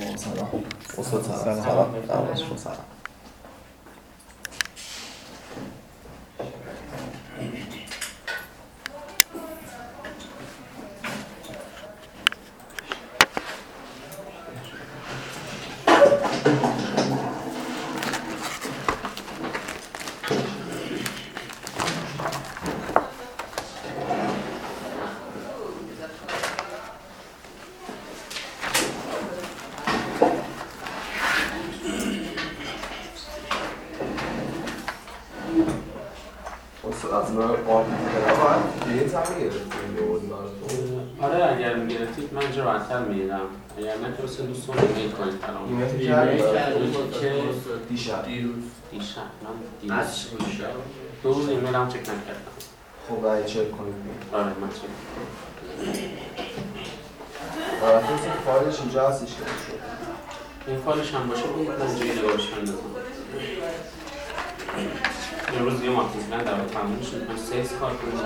سلام استاد سلام سلام. سلام سلام شما سلام استاد از راه قابل باید دیت هم گرفتیم به اون آره اگر می‌گرفتید من اینجا راحت‌تر می‌دیدم اگر نه که واسه دوستان ایمیل کنید برام ایمیل کردی؟ که دیشب دیروز دیشب من از دیروز چی میشه؟ دو روز ایمیل هم چک نکردم. خب رای چک کنید آره من چک. برای تو فایلش اینجا هستش این فایلش هم باشه بود من یه نگاهش بندازم امروز یه ماه من در تموم شد من سیز کار کنم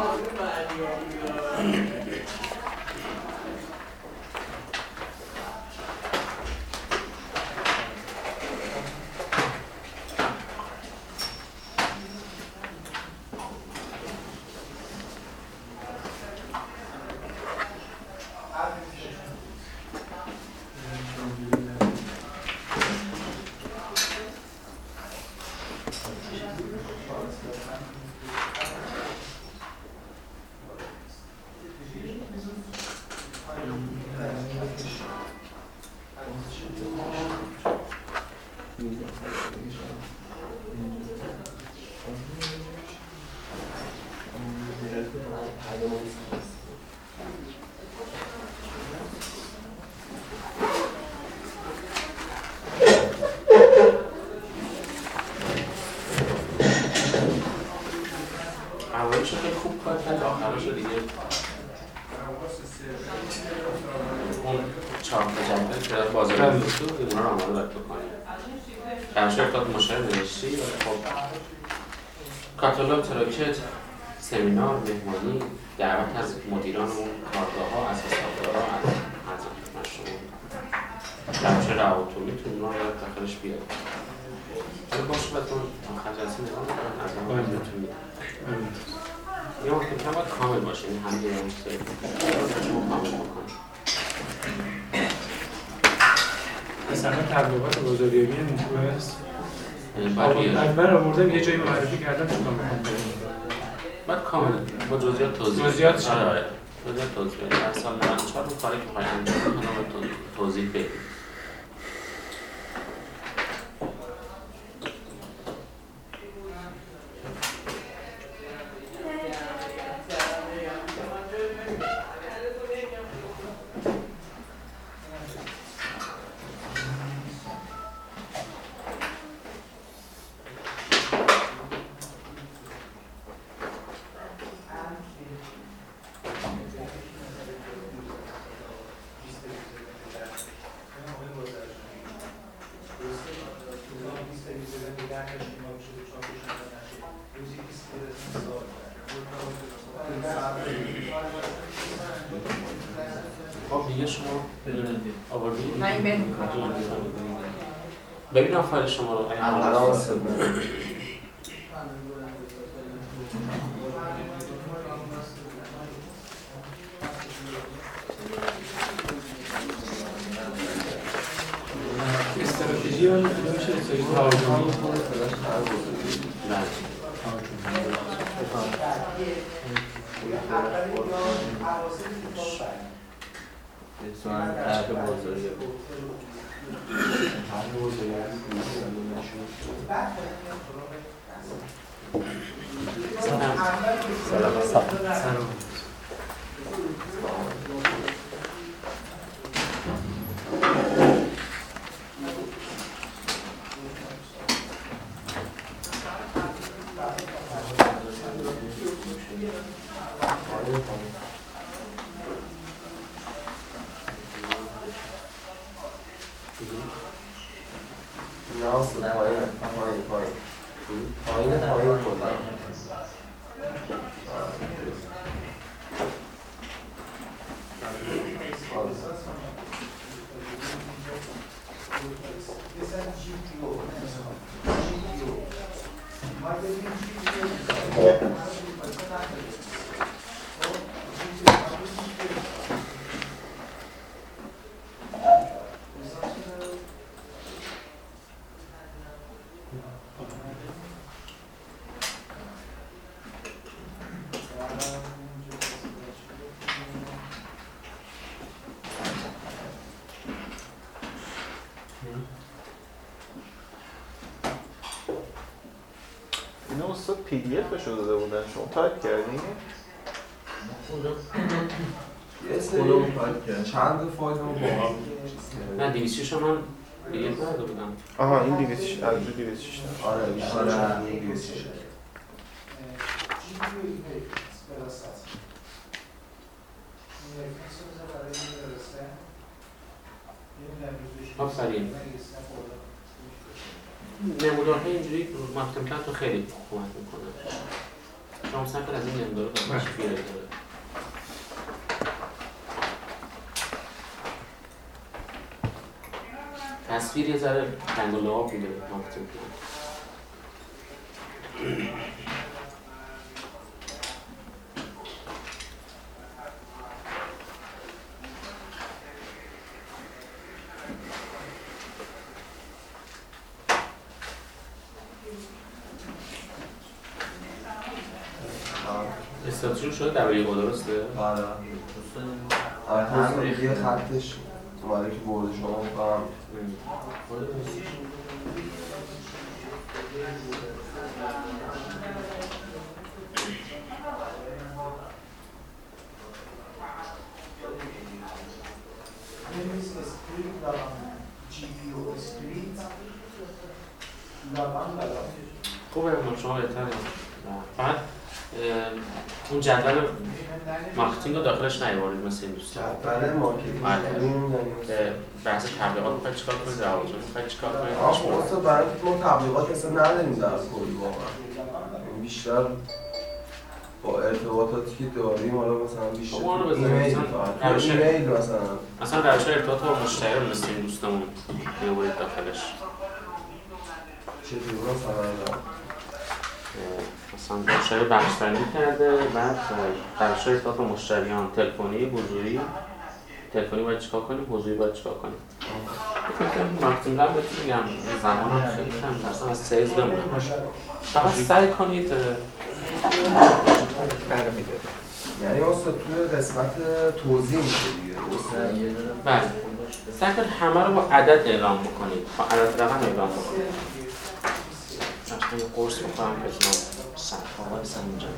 اولش رو خیلی خوب کار کرد آخرش رو دیگه اون چهار تا جنبه که در بازار گذاشته بود اونا رو آماده باید بکنیم همیشه افتاد مشاهد نوشتی ولی خب کاتالوگ تراکت سمینار مهمانی دعوت از مدیران اون کارگاه ها از حسابدارا از از مشروع روش روابطومیتون اونا داخلش بیاد. ولی باشه باید اون آخر جلسه نگاه می‌کنن از اون باید بهتون میدن یه وقت که باید کامل باشه این هم یه کامل بکنید مثلا تبلیغات بازاریابی نیکو هست یعنی آوردم یه جایی معرفی کردم چون می‌خوام باید کامل با جزئیات توضیح. جزئیات آره آره. جزئیات توضیح. در سال 94 اون کاری که می‌خوای انجام تو- توضیح بدید. شو داده بودن. شما تایپ کردین؟ یه سری چند فایل رو با هم نه دیویسیش من دیگه نداده بودم. آها این 206 از رو 206 آره بیشتر از این دیویسیشه. آفرین نمودارهای اینجوری مفتم تو خیلی کمک می‌کنه شما سعی کن از این نمودار رو تشکیل داره تصویر یه ذره رنگ و لعاب میده مفتم استاتیون شده در یه درسته؟ آره. آره هم یه خطش اومده که برده شما. کنم خوبه من شما بهتره فقط اون جدول marketing رو داخلش نیاورید مثل این دوستان جدول marketing. بله. یعنی بحث تبلیغات می‌خواید چیکار کنید روابط می‌خواید چیکار کنید خب اصلا برای ما تبلیغات اصلا نداریم در کل واقعا. یعنی بیشتر با ارتباطاتی که داریم حالا مثلا بیشتر. ایمیل مثلا. روش- ایمیل مثلا. اصلا روش ارتباط با مشتری رو مثل این دوستمون بیاورید داخلش. چطور مثلا. رو بخشبندی کرده بعد بخش با مشتریان. تلفنی حضوری. تلفنی باید چیکار کنیم؟ حضوری باید چیکار کنیم؟ marketing هم میگم زمان هم خیلی کم اصلا از سیز بمونه. فقط سعی کنید اه، یعنی اصلا توی قسمت توضیح میشه دیگه؟ بله. سعی کنید همه رو با عدد اعلام بکنید. با عدد رقم اعلام بکنید. یه قرص بخورم بتونم سرفا برسم اینجا.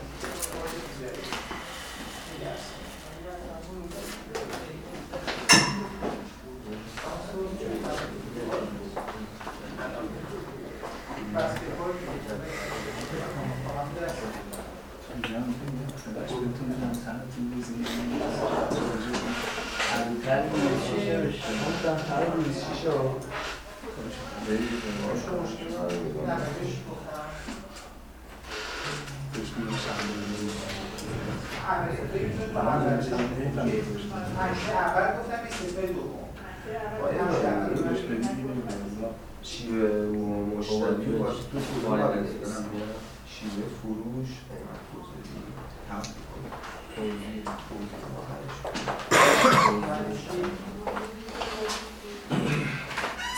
شیوه مشتری باید تو فروش باید شیوه فروش قیمت گذاری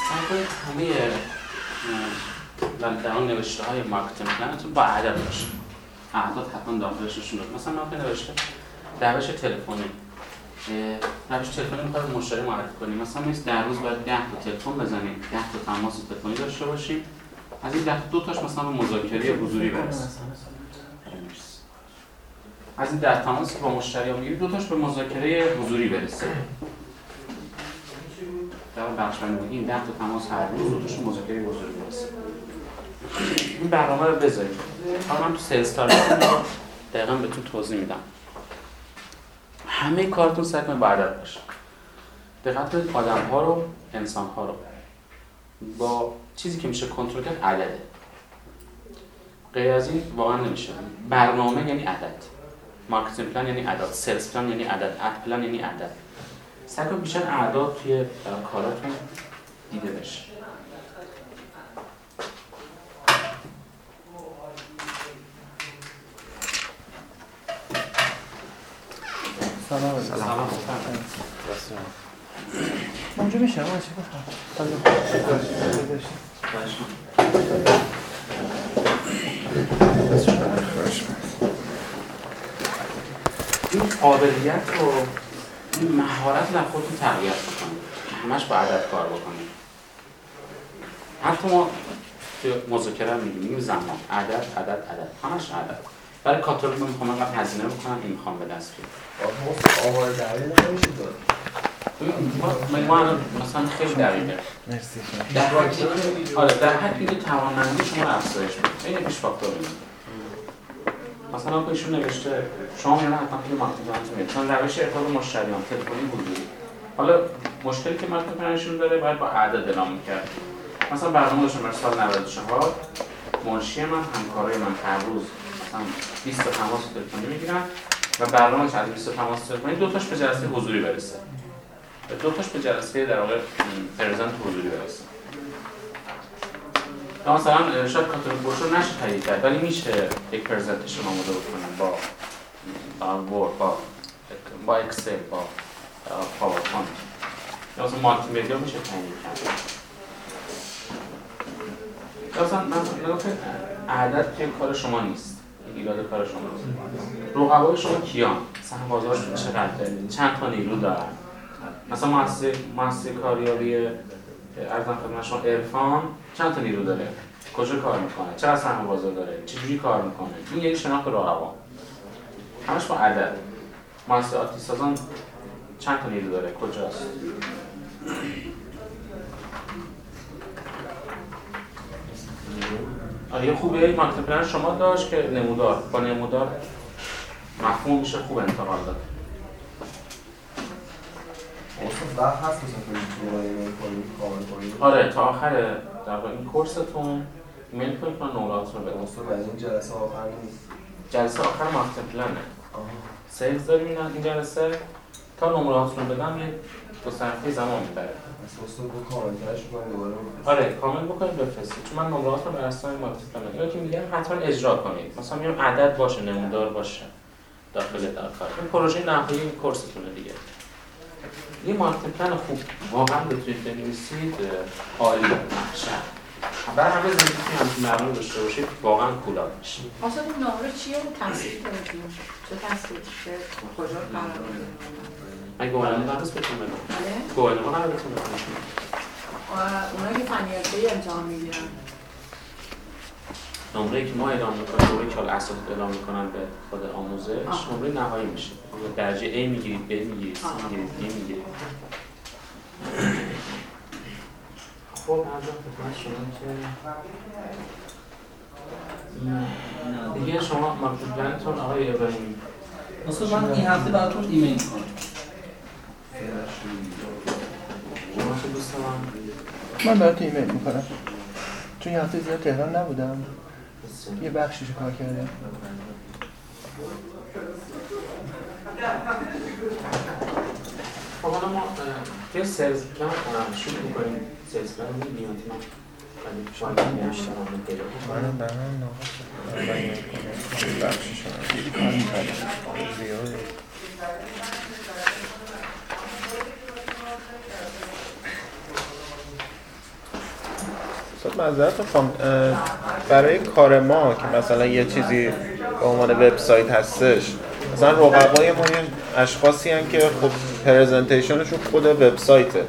سعی کنید همه نوشته های marketing plan تون با عدد باشه اعداد حتما داخلششون رو مثلا من نوشته روش تلفنی. روش تلفنی می‌خواد مشتری معرفی کنیم مثلا نیست در روز باید 10 تا تلفن بزنیم. 10 تا تماس تلفنی داشته باشیم. از این 10 دو تاش مثلا مذاکره حضوری برسه از این 10 تماس که با مشتری ها می‌گیریم دو تاش به مذاکره حضوری برسه در بخش این 10 تا تماس هر روز دو تاش مذاکره حضوری برسه این برنامه رو بذارید. حالا من تو sales target دقیقا بهتون توضیح میدم. همه کارتون سعی کنید با باشه. دقت کنید آدم ها رو انسان ها رو. با چیزی که میشه کنترل کرد عدده غیر از این واقعا نمیشه. برنامه یعنی عدد. marketing plan یعنی عدد. sales plan یعنی عدد. ad plan یعنی عدد. سعی کنید بیشتر اعداد توی کاراتون دیده بشه. سلام. سلام. اونجا میشه من چی این قابلیت رو این مهارت در خودتون تقویت بکنید. همش با عدد کار بکنید. حتی ما توی مذاکره میگیم زمان. عدد عدد عدد همش عدد برای کاتالوگ من می‌خوام اینقدر هزینه بکنم این می‌خوام به دست بیارم. آقا آمار دقیق نمیشه داد ببین، ما الان مثلا خیلی دقیقه. مرسی. در آره در حدی که توانمندی شما رو افزایش میده. این پیش فاکتور میده مثلا ایشون نوشته شما میرن حتما توی marketing چون روش ارتباط با مشتریان تلفنی حضوری حالا مشکلی که marketing شون داره باید با عدد اعلام می‌کرد مثلا برنامه داشتم برای سال 94 منشی من همکارای من هر روز. مثلا 20 تا تماس تلفنی می‌گیرن و برنامه از 20 تا تماس تلفنی دو تاش به جلسه حضوری برسه دو تاش به جلسه در واقع present حضوری برسه مثلا شاید کاتالوگ بروشور نشه تهیه کرد ولی میشه یک presentation آماده بکنیم با با Word با با Excel با PowerPoint یا مثلا مالتی مدیا میشه تهیه کرد یا مثلا من عدد که کار شما نیست ایراد کار شما رقبای شما کیان؟ سهم چقدره چند تا نیرو دارن مثلا مؤسسه مؤسسه کاریابی ارزم خدمت شما عرفان چند تا نیرو داره؟ کجا کار می‌کنه؟ چقدر سهم بازار داره؟ چجوری کار می‌کنه؟ این یک شناخت رقبا همش با عدد مؤسسه آتی سازان چند تا نیرو داره؟ کجاست؟ یه خوبه مارکت پلن شما داشت که نمودار. با نمودار مفهوم میشه خوب انتقال داد. آره تا آخر در این کورستون ایمیل کنید من نمرات رو بدم. این جلسه آخر نیست. جلسه آخر مارکت پلنه. سیلز داریم این جلسه. تا نمرات رو بدم یه دو صفحه زمان می‌بره. دوباره. آره کامل بکنید بفرستید چون من نمرات رو بر اساس پلن اینا که میگم حتما اجرا کنید. مثلا میگم عدد باشه نمودار باشه. داخل در کار این پروژه نهایی این کورستونه دیگه. یه مارکت پلن خوب. واقعا بتونید بنویسید عالی. محشر برای همه زندگی همچین برنامه داشته باشید واقعا کولا میشه. اصلا این نامه چیه؟ رو تصویر کردیم چه تصویر چه کجا قرار گواهینامه قرار است بهتون بدم بله. گواهینامه قرار بهتون بدم و اونا که فنی حرفه‌ای امتحان می‌گیرن. نمره که ما اعلام می‌کنیم نمره که حالا اساتید اعلام می‌کنن به خود آموزش آه. نمره نهایی میشه. درجه A می‌گیرید B می‌گیرید C. می‌گیرید D می‌گیرید. خب ارزم خدمت شما که دیگه شما آقای ابراهیمی. استاد من این هفته براتون ایمیل می‌کنم. شما دوست من من برات ایمیل می‌کنم. چون یه هفته زیاد تهران نبودم. یه بخشیشو کار کردم. خب حالا ما سلز پلان کنم شروع می‌کنیم. استاد معذرت برای کار ما که مثلا یه چیزی به عنوان وبسایت هستش مثلا رقبای ما یه اشخاصی هن که خب پرزنتیشنشون خود وبسایته.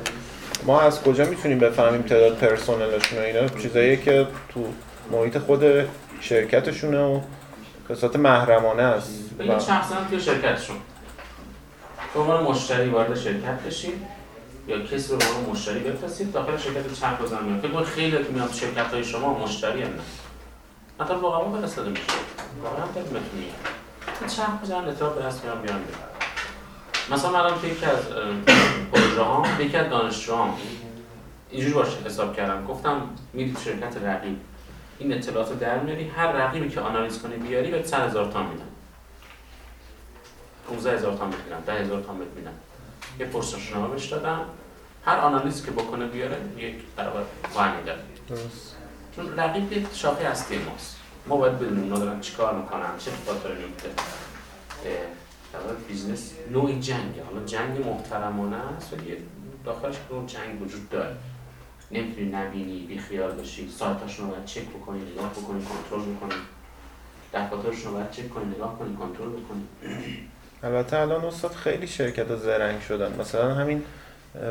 ما از کجا می‌تونیم بفهمیم تعداد پرسنلشون و اینا؟ چیزایی که تو محیط خود شرکتشونه و به صورت محرمانه است. و شخصا توی شرکتشون. به عنوان مشتری وارد شرکت بشید یا کسی رو به عنوان مشتری بفرستید داخل شرکت چپ بزن میاد فکر خیلی که میان تو شرکت های شما مشتری هم نه حتی واقعا فرستاده میشه. واقعا خیلی می‌تونی چپ بزن اطلاع به دست میارم بیان بیان مثلا من توی یکی از پروژه ها یکی از دانشجوهام اینجوری باشه حساب کردم. گفتم میری شرکت رقیب. این اطلاعات رو در میاری هر رقیبی که آنالیز کنی بیاری به 100 هزار تومان میدن. 15 هزار بهت میدن 10 هزار بهت میدن. یه پرسشنامه بهش دادم. هر آنالیز که بکنه بیاره یک برابر میدن. درست. چون رقیب یه شاخه اصلی ماست. ما باید بدونیم اونا دارن چیکار می‌کنن چه داره میفته در واقع business نوعی جنگه. حالا جنگ محترمانه است ولی داخلش نوع جنگ وجود داره. نمی‌تونی نبینی بی خیال باشی. سایتاشون رو باید چک بکنی نگاه بکنی کنترل بکنی. دفاترشون رو باید چک کنی نگاه کنی کنترل بکنی. البته الان استاد خیلی شرکت ها زرنگ شدن. مثلا همین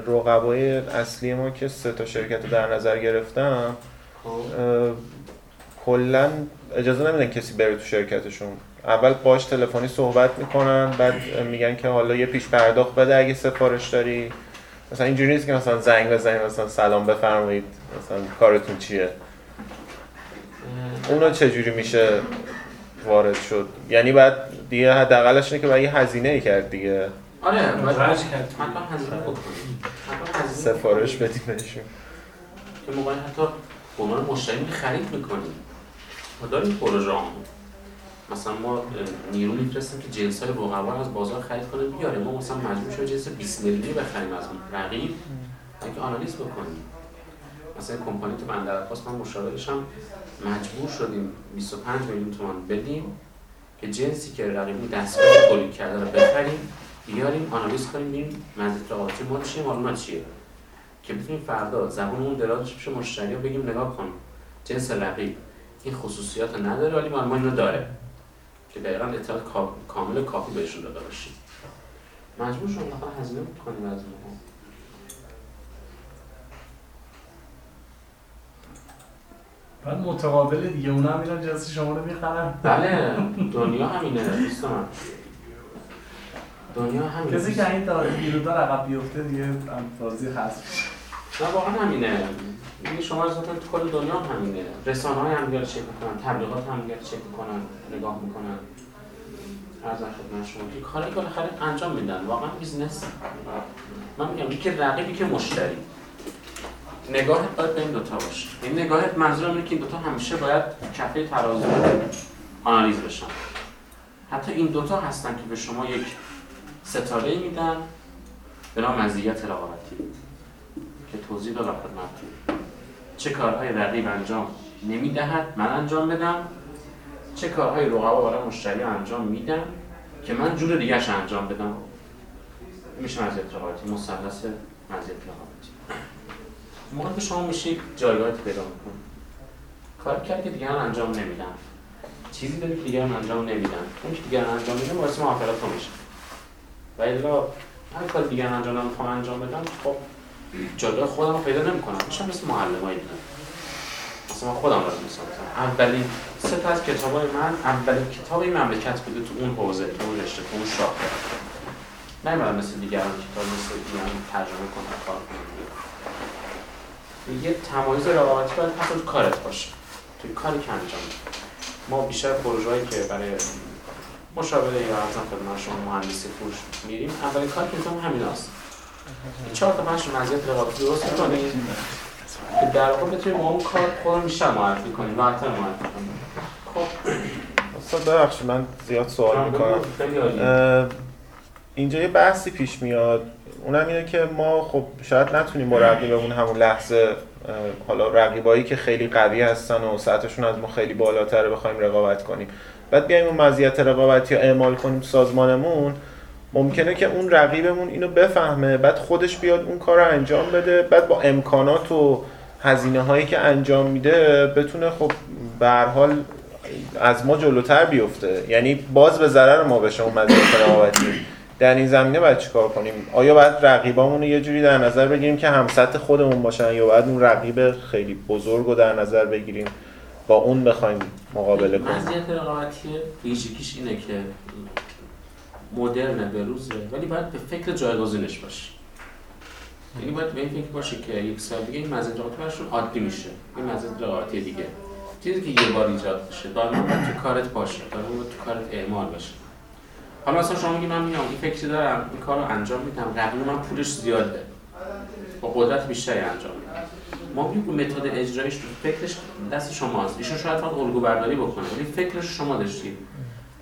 رقبای اصلی ما که سه تا شرکت رو در نظر گرفتم خب. کلا اجازه نمیدن کسی بره تو شرکتشون. اول باش تلفنی صحبت می‌کنن بعد میگن که حالا یه پیش پرداخت بده اگه سفارش داری. مثلا اینجوری نیست که مثلا زنگ بزنید مثلا سلام بفرمایید مثلا کارتون چیه؟ اه، اونو چجوری میشه وارد شد؟ یعنی بعد دیگه حداقلش اینه که باید یه هزینه ای کرد دیگه. آره باید کرد. حتما هزینه. بکنی حتما هزینه. سفارش بدیم بهشون. که موقعی حتی به عنوان مشتری خرید می‌کنیم ما داریم پروژه. مثلا ما نیرو میفرستیم که جنس های رقبا از بازار خرید کنه بیاره. ما مثلا مجبور شدیم جنس 20 میلیونی بخریم از رقیب. که آنالیز بکنیم. مثلا کمپانی تو بندر عباس من مشاورشم مجبور شدیم 25 میلیون تومان بدیم که جنسی که رقیبی دستگاه تولید کرده رو بخریم بیاریم آنالیز کنیم ببینیم مزیت رقابتی ما چیه مال اونا چیه. که بتونیم فردا زبون اون دراز پیش مشتری بگیم نگاه کن جنس رقیب. این خصوصیات نداره ولی ما اینو داره. که دقیقا اطلاعات کا- کامل کافی بهشون داده باشیم. مجبور شدیم مثلا هزینه کنیم از ما بعد متقابل دیگه اونا هم میرن جنس شما رو می‌خرن. بله دنیا همینه دوست من دنیا همینه. کسی که این داره بیرودا رقب بیفته دیگه حذف میشه. نه واقعا همینه. این شما از تو کل دنیا هم همینه. رسانه های همدیگه رو چک می‌کنن تبلیغات همدیگه رو چک می‌کنن نگاه می‌کنن. از خدمت شما. که کاری که بالاخره انجام میدن. واقعا business من میگم یکی رقیبی که مشتری. نگاهت باید به این دوتا باشه. این نگاهت منظورم اینه که این دوتا همیشه باید کفه ترازو آنالیز بشن. حتی این دوتا هستن که به شما یک ستاره میدن به نام مزیت رقابتی که توضیح دادم خدمتتون. چه کارهای رقیب انجام نمی‌دهد من انجام بدم. چه کارهای رقبا برای مشتری انجام میدم که من جور دیگرش انجام بدم. میشه مزیت رقابتی مثلث مزیت رقابتی موقع که شما میشه یک جایگاهی پیدا می‌کنی کار کرد که دیگران انجام نمیدن. چیزی داری که دیگران انجام نمیدن. اون که دیگران انجام میدن باعث تو میشه. و الا هر کار دیگران انجام نمی‌خوام انجام بدم خب جایگاه خودم رو پیدا نمی‌کنم. میشم مثل معلمای دیگه. مثلا من خودم رو مثال اولین سه تا از کتابای من اولین کتاب این مملکت بوده تو اون حوزه تو اون رشته تو اون شاخه. نمی‌دونم مثل دیگران کتاب مثل دیگران ترجمه کنم کار کنم. یه تمایز رقابتی باید تو کارت باشه. توی کاری که انجام ما بیشتر پروژه‌ای که برای مشاوره یا ارزم خدمت شما مهندسی فروش میریم اولین کاری که همین هست چهار تا پنج مزیت رقابتی درست کنیم که در واقع بتونیم اون کار خودمون بیشتر معرفی کنیم راحت‌تر معرفی کنیم خب. استاد ببخشید من زیاد سوال می‌کنم. اینجا یه بحثی پیش میاد. اونم اینه که ما خب شاید نتونیم با رقیبمون همون لحظه حالا رقیبایی که خیلی قوی هستن و سطحشون از ما خیلی بالاتره بخوایم رقابت کنیم. بعد بیایم اون مزیت رقابتی رو اعمال کنیم سازمانمون. ممکنه که اون رقیبمون اینو بفهمه بعد خودش بیاد اون کار رو انجام بده بعد با امکانات و هزینه هایی که انجام میده بتونه خب به حال از ما جلوتر بیفته. یعنی باز به ضرر ما بشه اون مزیت رقابتی در این زمینه باید چیکار کنیم؟ آیا باید رقیبامون رو یه جوری در نظر بگیریم که هم سطح خودمون باشن یا باید اون رقیب خیلی بزرگ رو در نظر بگیریم؟ با اون بخوایم مقابله کنیم. مزیت رقابتی ویژگیش اینه که مدرنه به روزه ولی باید به فکر جایگزینش باشی یعنی باید به این فکر باشه که یک سال دیگه این مزیت رقابتی براشون عادی میشه. این مزیت رقابتی دیگه. چیزی که یه بار ایجاد بشه دائما باید تو کارت باشه دائما باید تو کارت اعمال بشه حالا مثلا شما میگی من میام این فکری دارم این کار رو انجام میدم رقیب من پولش زیاده. با قدرت بیشتری انجام میدم. ما میگیم که متد اجرایش تو فکرش دست شماست. ایشون شاید فقط الگو برداری بکنه ولی فکرش شما داشتید.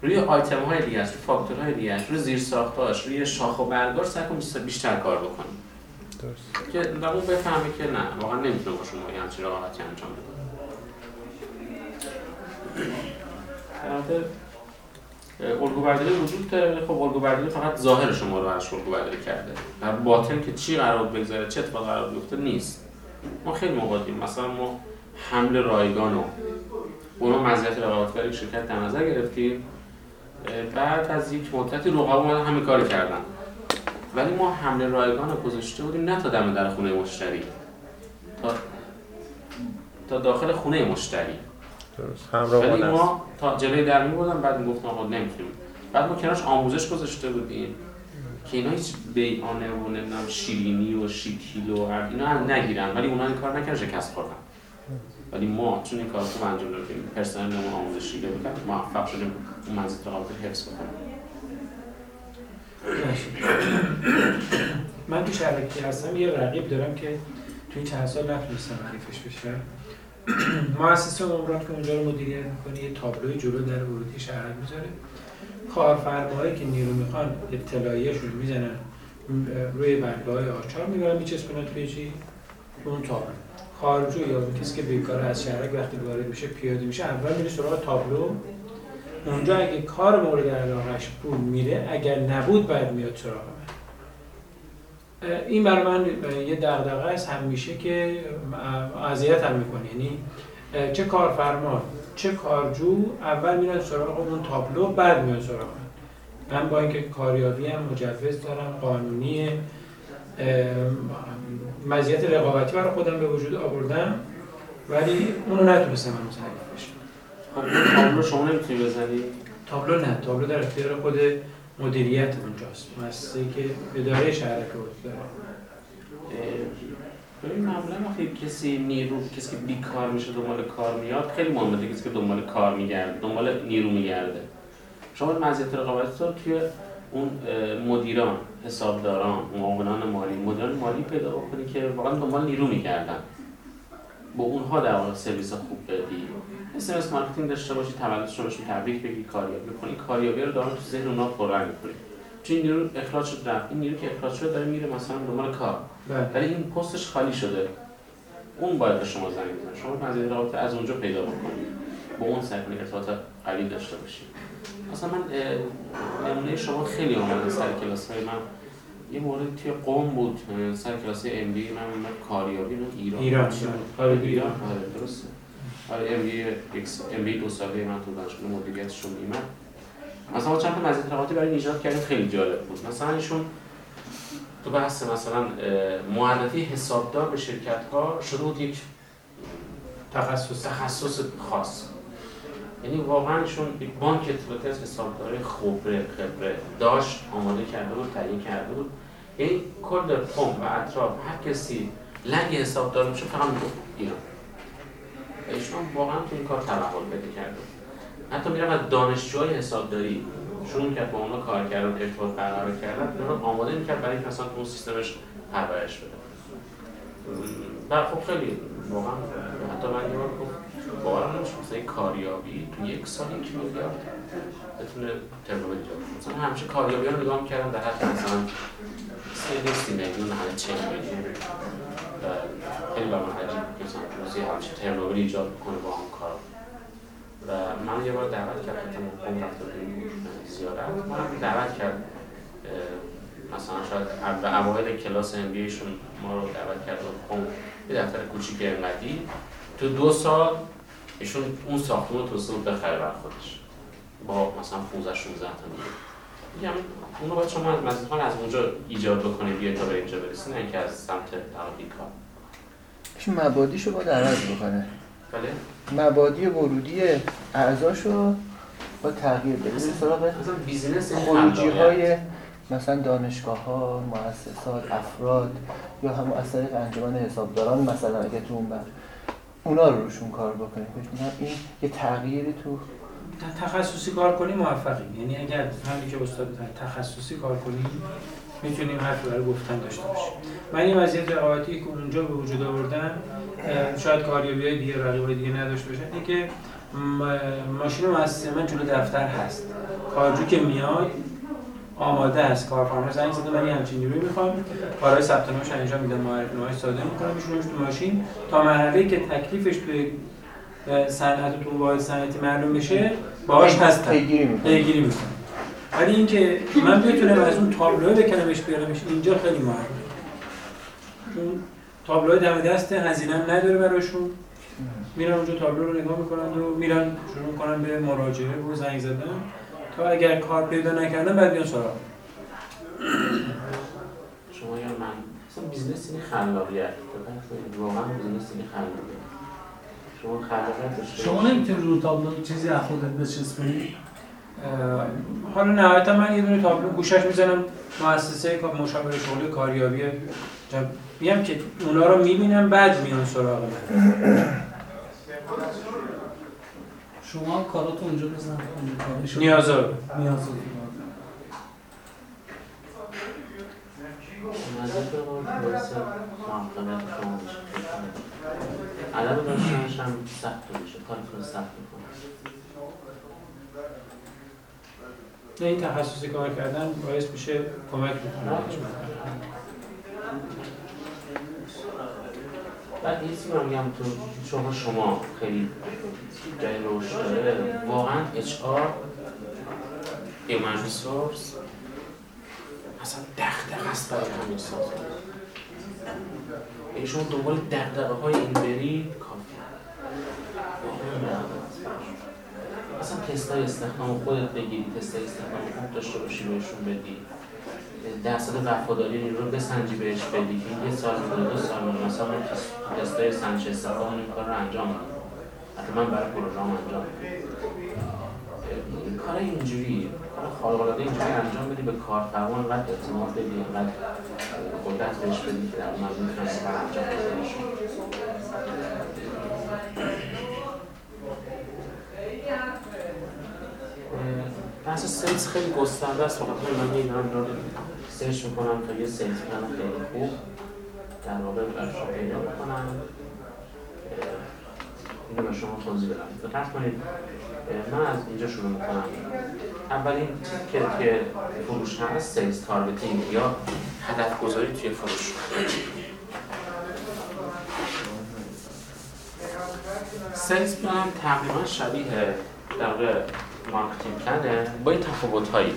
روی آیتم های دیگه روی فاکتورهای دیگه روی زیر ساختاش روی شاخ و برگار سعی کن بیشتر کار بکنی درست. که در اون بفهمه که نه واقعا نمی‌تونه با شما یه همچین رقابتی انجام بده. الگو برداری وجود داره خب الگو برداری فقط ظاهر شما رو براش الگو برداری کرده. در باطن که چی قرار بگذاره چه اتفاق قرار بیفته نیست. ما خیلی موقع مثلا ما حمل رایگان رو اونا مزیت رقابتکاری شرکت در نظر گرفتیم بعد از یک مدتی رقبا اومدن همین کار کردن. ولی ما حمله رایگان رو گذاشته بودیم نه تا دم در خونه مشتری. تا تا داخل خونه مشتری. درست. همراه ولی ما تا جلوی در می‌بردن بعد می‌گفتن آقا نمی‌تونیم بعد ما کنارش آموزش گذاشته بودیم. که اینا هیچ بیانه و نمی‌دونم شیرینی و شیکیل و هر اینا هم نگیرن ولی اونا این کار نکردن شکست خوردن. ولی ما چون این کار خوب انجام دادیم پرسنلمون آموزش دیده بودن موفق شدیم اون رقابت رو حفظ بکنیم. من تو شبکه هستم یه رقیب دارم که توی چند سال نتونستم حریفش بشم مؤسسه عمران که اونجا رو مدیریت می‌کنه یه تابلوی جلو در ورودی شهرک می‌ذاره. کارفرماهایی که نیرو می‌خوان اطلاعیهشون می‌زنن روی برگه های آچار می‌برن میچسبونن توی چی؟ اون تابلو. خارجو یا کسی که بیکار از شهرک وقتی وارد میشه پیاده میشه اول میره سراغ تابلو. اونجا اگه کار مورد علاقهش بود میره اگر نبود باید میاد سراغ من. این برای من یه دغدغه است همیشه که اذیت هم می‌کنه. یعنی چه کارفرما چه کارجو اول میرن سراغ اون تابلو بعد میاد سراغ من. من با اینکه کاریابی هم مجوز دارم قانونی مزیت رقابتی برای خودم به وجود آوردم ولی اونو نتونستم هنوز حریف بشم. خب تابلو شما نمی‌تونی بزنی؟ تابلو نه تابلو در اختیار خود مدیریت اونجاست. مؤسسه که اداره شهرک وجود داره. ببین معمولا وقتی کسی نیرو کسی که بیکار میشه دنبال کار میاد خیلی مهمه کسی که دنبال کار میگرده دنبال نیرو میگرده. شما مزیت رقابتی رو توی اون مدیران حسابداران معاونان مالی مدیران مالی پیدا بکنی که واقعا دنبال نیرو میگردن. با اونها در واقع سرویس خوب بدی. SMS marketing داشته باشی تولدشون رو بهشون تبریک بگی کاریابی کنی. کاریابی رو دارن تو ذهن اونها پررنگ کنی چون نیرو اخراج شد رفت. این نیرو که اخراج شده داره میره مثلا دنبال کار. بله. ولی این پستش خالی شده. اون باید به شما زنگ بزنه. شما رابطه از اونجا پیدا بکنید با اون سر کنید ارتباط قوی داشته باشید مثلا من نمونه شما خیلی آمده سر کلاس های من. یه مورد توی قوم بود سر کلاس ام بی من اومد کاریابی ایران. ایران؟ آره، ایران. ایران. آره درسته. آره ام بی ام بی دو ساله من تو دانشگاه مدیریتشون میمد مثلا ما چند تا مزیت رقابتی برای ایجاد کردیم خیلی جالب بود. مثلا ایشون تو بحث مثلا معرفی حسابدار به شرکت ها شده بود یک تخصص. تخصص خاص. یعنی واقعا ایشون یک بانک اطلاعاتی از حسابداری خبره خبره داشت آماده کرده بود تهیه کرده بود. یعنی کل قم و اطراف هر کسی لنگ حسابدار میشه فقط می‌گفت ایران. ایشون واقعا تو این کار تبحر پیدا کرده. حتی میرم از دانشجوهای حسابداری شروع کرد با اونا کار کردن ارتباط برقرار کردن. اونا آماده می‌کرد برای اینکه تو اون سیستمش پرورش بده. و خب خیلی واقعا حتی من یه بار گفت باورم نمیشه مثلا کاریابی تو یک سال یک میلیارد بتونه ترنوور ایجاد مثلا همیشه کاریابی رو نگاه می‌کردم در حد مثلا سه سی میلیون حد چه میلیون. خیلی برای من عجیب بود که مثلا روزی همچین ترنوور ایجاد کنه با اون کار. و من یه بار دعوت کرد که قوم رفته بودیم زیارت من دعوت کرد مثلا شاید اول اوایل کلاس ام ما رو دعوت کرد و قوم یه دفتر کوچیک انقدی. تو دو سال ایشون اون ساختمون رو توسعه بخره بر خودش. با مثلا 15 16 تا میگم اونو باید شما از مزیدخان از اونجا ایجاد بکنه بیا تا به اینجا برسی نه اینکه از سمت تقاضی کار. ایشون مبادیشو باید عوض بکنه. بله. مبادی ورودی اعضاشو با تغییر بده. مثلا- سراغ مثلا بیزینس خروجی. های مثلا دانشگاه ها مؤسسات افراد یا هم از طریق انجمن حسابداران مثلا اگه تو اون بر اونا رو روشون کار بکنیم. می‌کنم این یه تغییری تو تخصصی کار کنی موفقیم. یعنی اگر همین که استاد تخصصی کار کنیم می‌تونیم حرفی برای گفتن داشته باشیم. من این وضعیت رقابتی که اونجا به وجود آوردم اه، شاید کاریابی های دیگه رقیبای دیگه نداشته باشن اینه که م- ماشین مؤسسه من جلو دفتر هست. کارجو که میاد آماده است کارفرما زنگ زده یه همچین نیروی می‌خوام کارهای ثبت نامش انجام میدم معرفی نامه‌اش صادر می‌کنم میشونمش تو ماشین. تا مرحله که تکلیفش به صنعتتون واحد صنعتی معلوم بشه باهاش هستن. پیگیری می‌کنه ولی اینکه من بتونم از اون تابلو بکنمش بیارمش اینجا خیلی مهمه. چون تابلو دم دست هزینه نداره براشون. میرن اونجا تابلو رو نگاه می‌کنن و میرن شروع می‌کنن به مراجعه و زنگ زدن. تا اگر کار پیدا نکردن بعد بیان سراغ. شما یا من؟ اصلا business این خلاقیت. کنید. واقعا business این خلاقیت. شما خلاقیت شما باشید. نمی‌تونی رو تابلو چیزی از خودت بچسبونی اه، حالا نهایتا من یه دونه تابلو گوشش می‌زنم مؤسسه کا- مشاور شغلی کاریابی. میگم که اونا رو می‌بینم بعد میان سراغ من. شما کاراتو اونجا بزن اونجا کارشو نیازا رو. نیاز نظر دارم که باعث موفقیت شما میشه فکر کنید. عدم داشتنش هم سخت میشه کارتون رو. سخت می‌کنه نه این تخصصی کار کردن باعث میشه کمک می‌کنه بعد یه چیزی میگم تو شما شما خیلی جای رشد داره. واقعا اچ آر ایمان ریسورس اصلا دغدغه است برای همین سازمان. یعنی شما دنبال دغدغه های این برید است. اصلا تستای استخدام خودت بگیری تستای استخدام خوب داشته باشی بهشون بدی. درصد وفاداری رو بسنجی بهش بدی. که یه سال می‌کنه دو سال می‌کنه مثلا تستای سنج استخدام این کار رو انجام میدم حتی من برای پروژام انجام میدم. این کار اینجوری کار خارق‌العاده اینجوری انجام بدی به کارفرما انقدر اعتماد بدی انقدر قدرت بهش بدی که در می‌تونم این کار انجام بدم بحث سیلز خیلی گسترده است. فقط من اینا رو سرچ می‌کنم تا یه سیلز پلن خیلی خوب در واقع براش رو پیدا می‌کنم اینو به شما توضیح بدم. دقت کنید من از اینجا شروع می‌کنم. اولین چیزی که فروش هست sales targeting یا هدف گذاری توی فروش. sales plan تقریبا شبیه در واقع marketing plan ه با این تفاوت هایی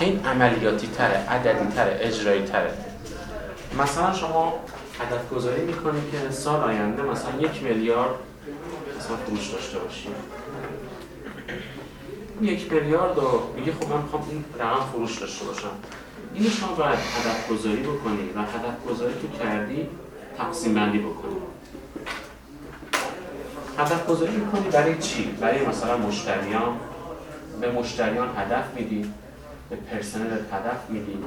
که این عملیاتی تره عددی تره اجرایی تره. مثلا شما هدف گذاری می‌کنید که سال آینده مثلا یک میلیارد مثلا فروش داشته باشید یک میلیارد رو میگه خب من می‌خوام این رقم فروش داشته باشم. اینو شما باید هدف گذاری بکنید و هدف گذاری که کردی تقسیم بندی بکنید هدف گذاری می‌کنی برای چی؟ برای مثلا مشتریان. به مشتریان هدف میدی. به پرسنل هدف میدی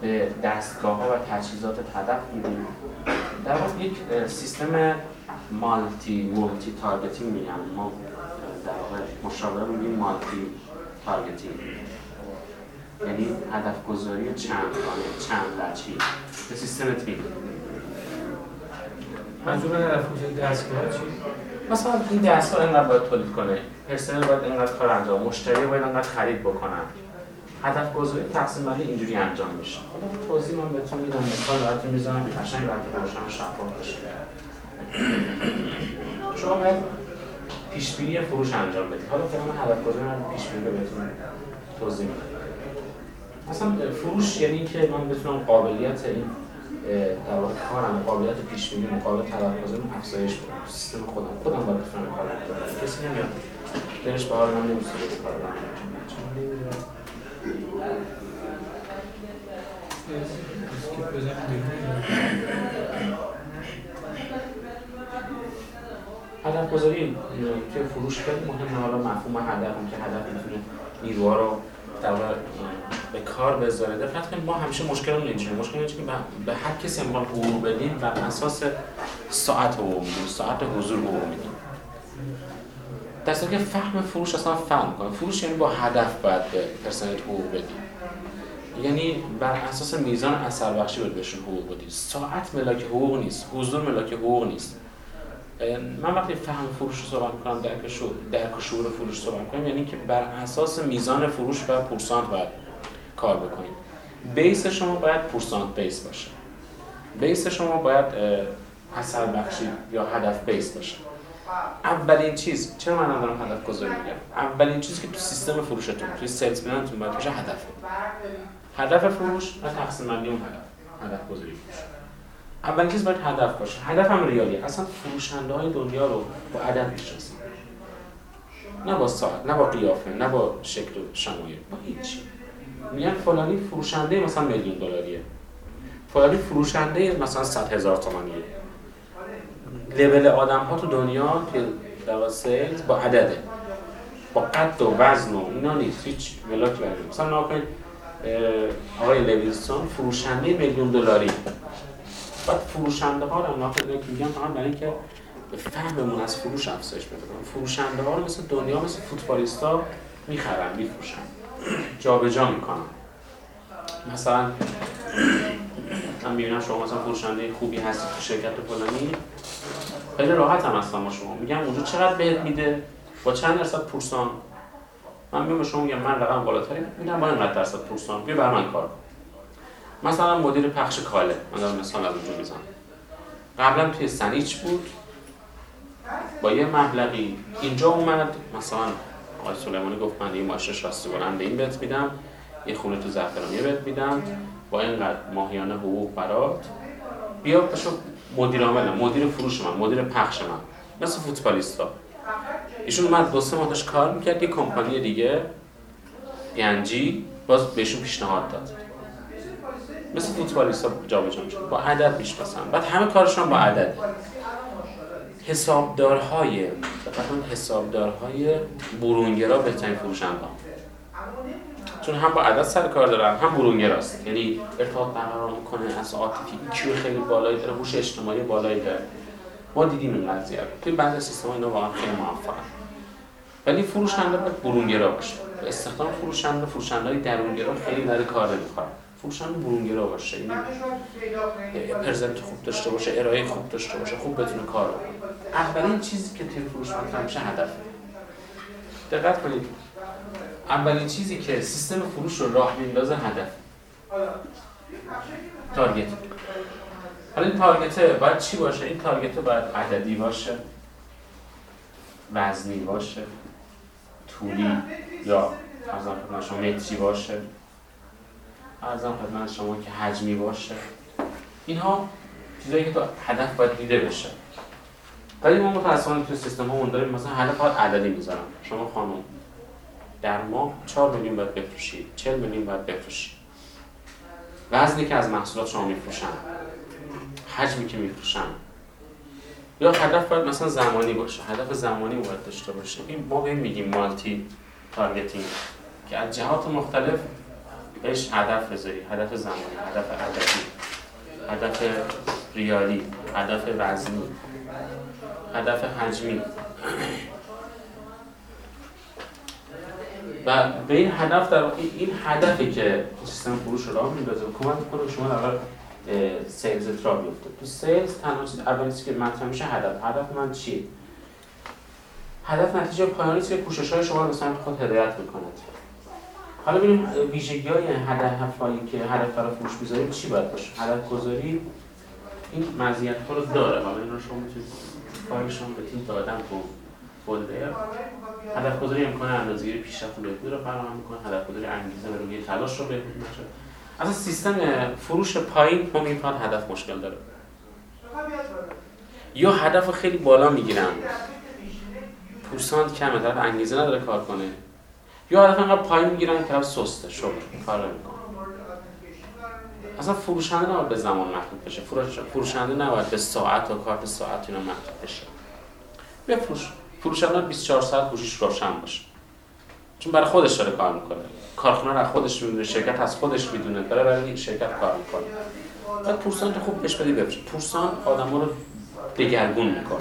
به دستگاه ها و تجهیزات هدف میدی در واقع یک سیستم multi multi targeting میگن ما. در واقع مشاوره میگیم multi targeting. یعنی هدف گذاری چند گانه چند وجهی به سیستمت میدی منظور هدف گذاری دستگاه چی؟ مثلا این دستگاه اینقدر باید تولید کنه. پرسنل باید اینقدر کار انجام مشتری باید اینقدر خرید بکنن. هدف گذاری تقسیم بندی اینجوری انجام میشه. حالا توضیح من بهتون میدم مثال براتون می‌زنم قشنگ براتون روشن شفاف بشه شما باید پیش بینی فروش انجام بدید حالا فعلا من هدف گذاری رو پیش بینی رو بهتون توضیح میدم. مثلا فروش یعنی که من بتونم قابلیت این در واقع کارم قابلیت پیش بینی مقابل تلفظ افزایش بدم. سیستم خودم خودم باید بتونم کار بدم. کسی نمیاد. دلش به حال من این کار هدف گذاری توی فروش خیلی مهمه. حالا مفهوم هدف که هدف می‌تونه نیروها رو در به کار بذاره. دقت کنید ما همیشه مشکلمون اینجوریه مشکل اینه که به- هر کسی می‌خوام حقوق بدیم بر اساس ساعت حقوق ساعت حضور حقوق میدیم. در که فهم فروش اصلا فهم کنه فروش یعنی با هدف باید به پرسنل حقوق بدیم یعنی بر اساس میزان اثر بخشی باید بهشون حقوق بدیم ساعت ملاک حقوق نیست حضور ملاک حقوق نیست. من وقتی فهم فروش رو صحبت می‌کنم درک شو درک شعور فروش صحبت می‌کنم یعنی که بر اساس میزان فروش و پورسانت باید کار بکنید بیس شما باید پورسانت بیس باشه. بیس شما باید اثر بخشی یا هدف بیس باشه. اولین چیز چرا من دارم هدف گذاری میگم؟ اولین چیزی که تو سیستم فروشتون توی سلز پلنتون باید باشه هدفه هدف فروش و تقسیم بندی اون هدف هدف گذاری اولین چیز باید هدف باشه. هدف هم ریالی. اصلا فروشنده های دنیا رو با عدد می‌شناسن نه با ساعت نه با قیافه نه با شکل و شمایل با هیچ. میگن فلانی فروشنده مثلا میلیون دلاریه. فلانی فروشنده مثلا 100 هزار تومانیه. لول آدم ها تو دنیا که در سیلز با عدده با قد و وزن و اینا نیست هیچ ملاکی برای مثلا نگاه کنید اه، آقای لویستون فروشنده میلیون دلاری. بعد فروشنده ها رو کنید که میگن فقط برای اینکه فهممون از فروش افزایش کنه فروشنده ها رو مثل دنیا مثل فوتبالیستا می‌خرن میفروشن. جابجا می‌کنن. مثلا من می‌بینم شما مثلا فروشنده خوبی هستید تو شرکت فلانی. خیلی راحت هم هستم با شما. میگم اونجا چقدر بهت میده؟ با چند درصد پورسان؟ من میگم شما میگم من رقم بالاتری میدم با اینقدر درصد پورسان. بیا بر من کار مثلا مدیر پخش کاله. من دارم مثال از اونجا می‌زنم. قبلا توی سنیچ بود. با یه مبلغی. اینجا اومد. مثلا آقای سلیمانی گفت من یه ماشین شاسی بلند این بهت میدم. یه خونه تو زعفرانی بهت میدم با اینقدر ماهیانه حقوق برات. بیا بشو مدیر عامل مدیر فروش من مدیر پخش من. مثل فوتبالیستا. ایشون اومد دو سه ماه داشت کار می‌کرد یه کمپانی دیگه پی باز بهشون پیشنهاد داد. مثل فوتبالیستا جابجا میشن با عدد می‌شناسن. بعد همه کارشون با عدد. حسابدارهای حسابدارهای برونگرا بهترین فروشنده. چون هم با عدد سر کار دارن هم برونگراست یعنی ارتباط برقرار می‌کنه از عاطفی کیو خیلی بالایی داره هوش اجتماعی بالایی داره. ما دیدیم این قضیه رو. توی بعضی سیستم اینا واقعا خیلی موفقن. ولی فروشنده باید برونگرا باشه. استخدام فروشنده فروشنده درونگرا خیلی در کار نمی‌خوره فروشنده برونگرا باشه. یعنی پرزنت خوب داشته باشه ارائه خوب داشته باشه خوب بتونه کار بکنه. اولین چیزی که توی فروش مطرح میشه هدفه دقت کنید. اولین چیزی که سیستم فروش رو راه میندازه هدف. تارگت. حالا این تارگت باید چی باشه؟ این تارگت باید عددی باشه وزنی باشه طولی یا ارزم خدمت شما متری باشه ارزم خدمت شما که حجمی باشه. اینها چیزایی که تو هدف باید دیده بشه. ولی ما متاسفانه تو سیستم همون داریم مثلا هدف باید عددی می‌ذارم شما خانم. در ماه 4 میلیون باید بفروشید 40 میلیون باید بفروشید. وزنی که از محصولات شما میفروشن حجمی که میفروشن. یا هدف باید مثلا زمانی باشه هدف زمانی باید داشته باشه. این ما بهم میگیم multi targeting که از جهات مختلف بهش هدف بذاری هدف زمانی هدف عددی هدف ریالی هدف وزنی هدف حجمی. و به این هدف در واقع این هدفی که سیستم فروش رو راه میندازه و کمک می‌کنه شما در واقع سیلز را بیفته. تو سیلز تنها چیز اولی که مطرح میشه هدف. هدف من چیه؟ هدف نتیجه پایانی که کوشش های شما رو به سمت خود هدایت می‌کند حالا ببینیم ویژگی های هدف هایی که هدف برای فروش می‌ذاریم چی باید باشه؟ هدف گذاری این مزیت ها رو داره. حالا این رو شما می‌تونید شما به تیم دادم فولدر هدف گذاری امکان اندازه‌گیری پیشرفت بهبود رو فراهم می‌کنه. هدف گذاری انگیزه و روحیه تلاش رو بهبود میشه اصلا سیستم فروش پایین میگیم فقط هدف مشکل داره. یا هدف خیلی بالا می‌گیرم پورسانت کمه طرف انگیزه نداره کار کنه. یا هدف انقدر پایین می‌گیرن طرف سسته. شغل کار نمی‌کنه اصلا فروشنده نباید به زمان محدود بشه. فروش- فروشنده نباید به ساعت و کارت ساعت اینا محدود بشه. بفروش. فروشنده 24 ساعت گوشیش روشن باشه. چون برای خودش داره کار می‌کنه. کارخونه رو خودش می‌دونه شرکت از خودش می‌دونه برای یک شرکت کار می‌کنه. بعد پورسانت خوب بهش بدی بفروش پورسانت آدما رو دگرگون می‌کنه.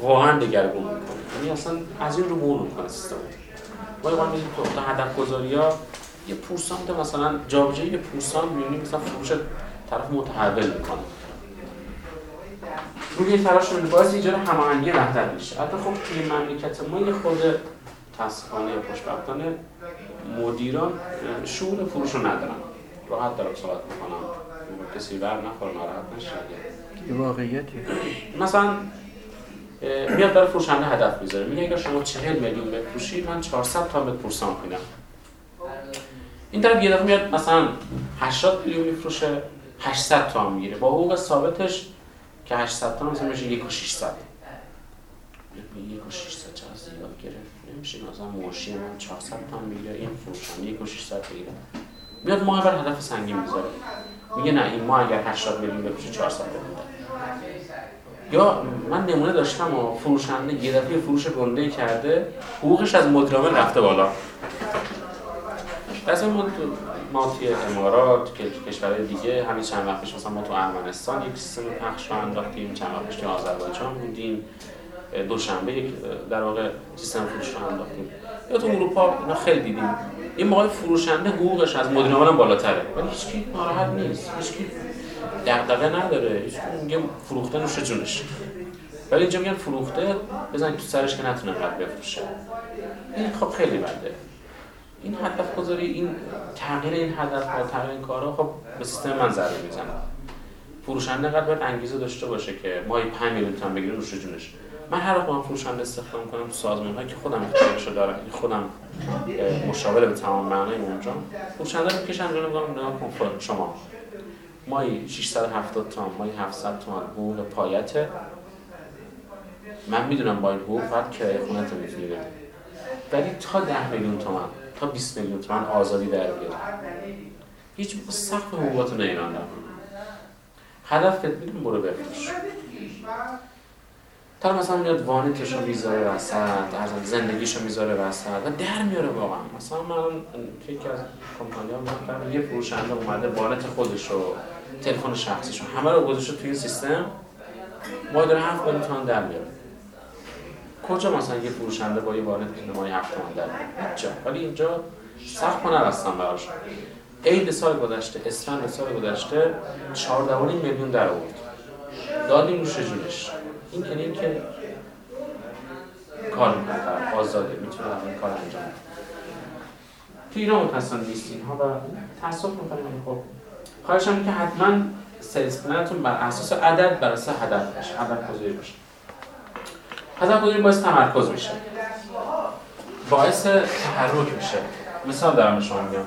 واقعا دگرگون می‌کنه. یعنی اصلا از این رو بون می‌کنه سیستم. ما یه میگیم تو هدف گذاری ها یه پورسانت مثلا جابجایی یه پورسانت می‌بینی مثلا فروش طرف متحول می‌کنه. روی تلاش رو باعث ایجاد هماهنگی بهتر میشه. حتی خب توی مملکت ما یه خود متاسفانه یا خوشبختانه مدیران شعور فروش رو ندارن. راحت دارم صحبت می‌کنم. کسی بر نخوره ناراحت نشه یه واقعیتی. مثلا میاد برای فروشنده هدف می‌ذاره. میگه اگر شما 40 میلیون بفروشید من 400 تا بهت پورسانت میدم. این طرف یه دفعه میاد مثلا 80 میلیون میفروشه 800 تا می‌گیره. با حقوق ثابتش که 800 تا مثلا میشه 1 و 600 1 و 600 چقدر زیاد گرفت؟ نمیشه. مثلا موشی من 400 تا می‌گیره. این فروشنده 1 و 600 بگیره. میاد ماه بر هدف سنگین می‌ذاره میگه نه این ماه اگر 80 میلیون بفروشه 400 میلیون یا من نمونه داشتم و فروشنده یه دفعه فروش گنده کرده حقوقش از مدیرعامل رفته بالا. دست ما تو ما توی امارات که کشورهای دیگه همین چند وقت پیش مثلا ما تو ارمنستان یک سیستم پخش رو انداختیم چند وقت پیش توی آذربایجان بودیم. دوشنبه یک در واقع سیستم فروش رو انداختیم. یا تو اروپا اینا خیلی دیدیم. این موقع فروشنده حقوقش از مدیر عامل بالاتره. ولی هیچکی ناراحت نیست. هیچکی دغدغه نداره. هیچکی میگه فروخته نوش جونش. ولی اینجا میگن فروخته بزن تو سرش که نتونه قد بفروشه این خب خیلی بده. این هدف گذاری این تغییر این هدف ها تغییر این کارها خب به سیستم من ضربه می‌زنه. فروشنده قد باید انگیزه داشته باشه که ماهی 5 میلیون تومن بگیره نوش جونش. من هر وقت فروشنده استخدام کنم تو سازمان هایی که خودم اختیارشو دارم که خودم اه، مشاور به تمام معنای اونجا فروشنده رو می‌کشم جلو میگم نگاه کن فلان شما. ماهی 670 تومن ماهی 700 تومن حقوق پایته من می‌دونم با این حقوق فقط کرایه تو می‌تونی بدی ولی تا 10 میلیون تومن تا 20 میلیون تومن آزادی در بیاری هیچ موقع سقف حقوقاتو نمیراندم هدف می‌دونم برو بفروش. تا مثلا میاد وانتشو می‌ذاره وسط ارزم زندگیشو می‌ذاره وسط و در میاره واقعا. مثلا من یکی از کمپانی ها یه فروشنده اومده وانت خودشو تلفن شخصیشو همه رو گذاشته توی سیستم. ما داره 7 میلیون تومن در میاره. کجا مثلا یه فروشنده با یه که ماهی 7 تومن در هیچ. ولی اینجا سخت نرستم براش. عید سال گذشته اسفند سال گذشته 14 میلیون در آورد. دادیم نوش جونش. این یعنی اینکه کار می‌کنه آزاده می‌تونه این کار انجام بده. تو ایران متاسفانه نیست اینها و تاسف می‌کنم خب. خواهشم که حتما سیلز پلنتون بر اساس عدد بر اساس هدف باشه هدف گذاری باشه. هدف گذاری باعث تمرکز میشه. باعث تحرک میشه. مثال دارم شما میگم.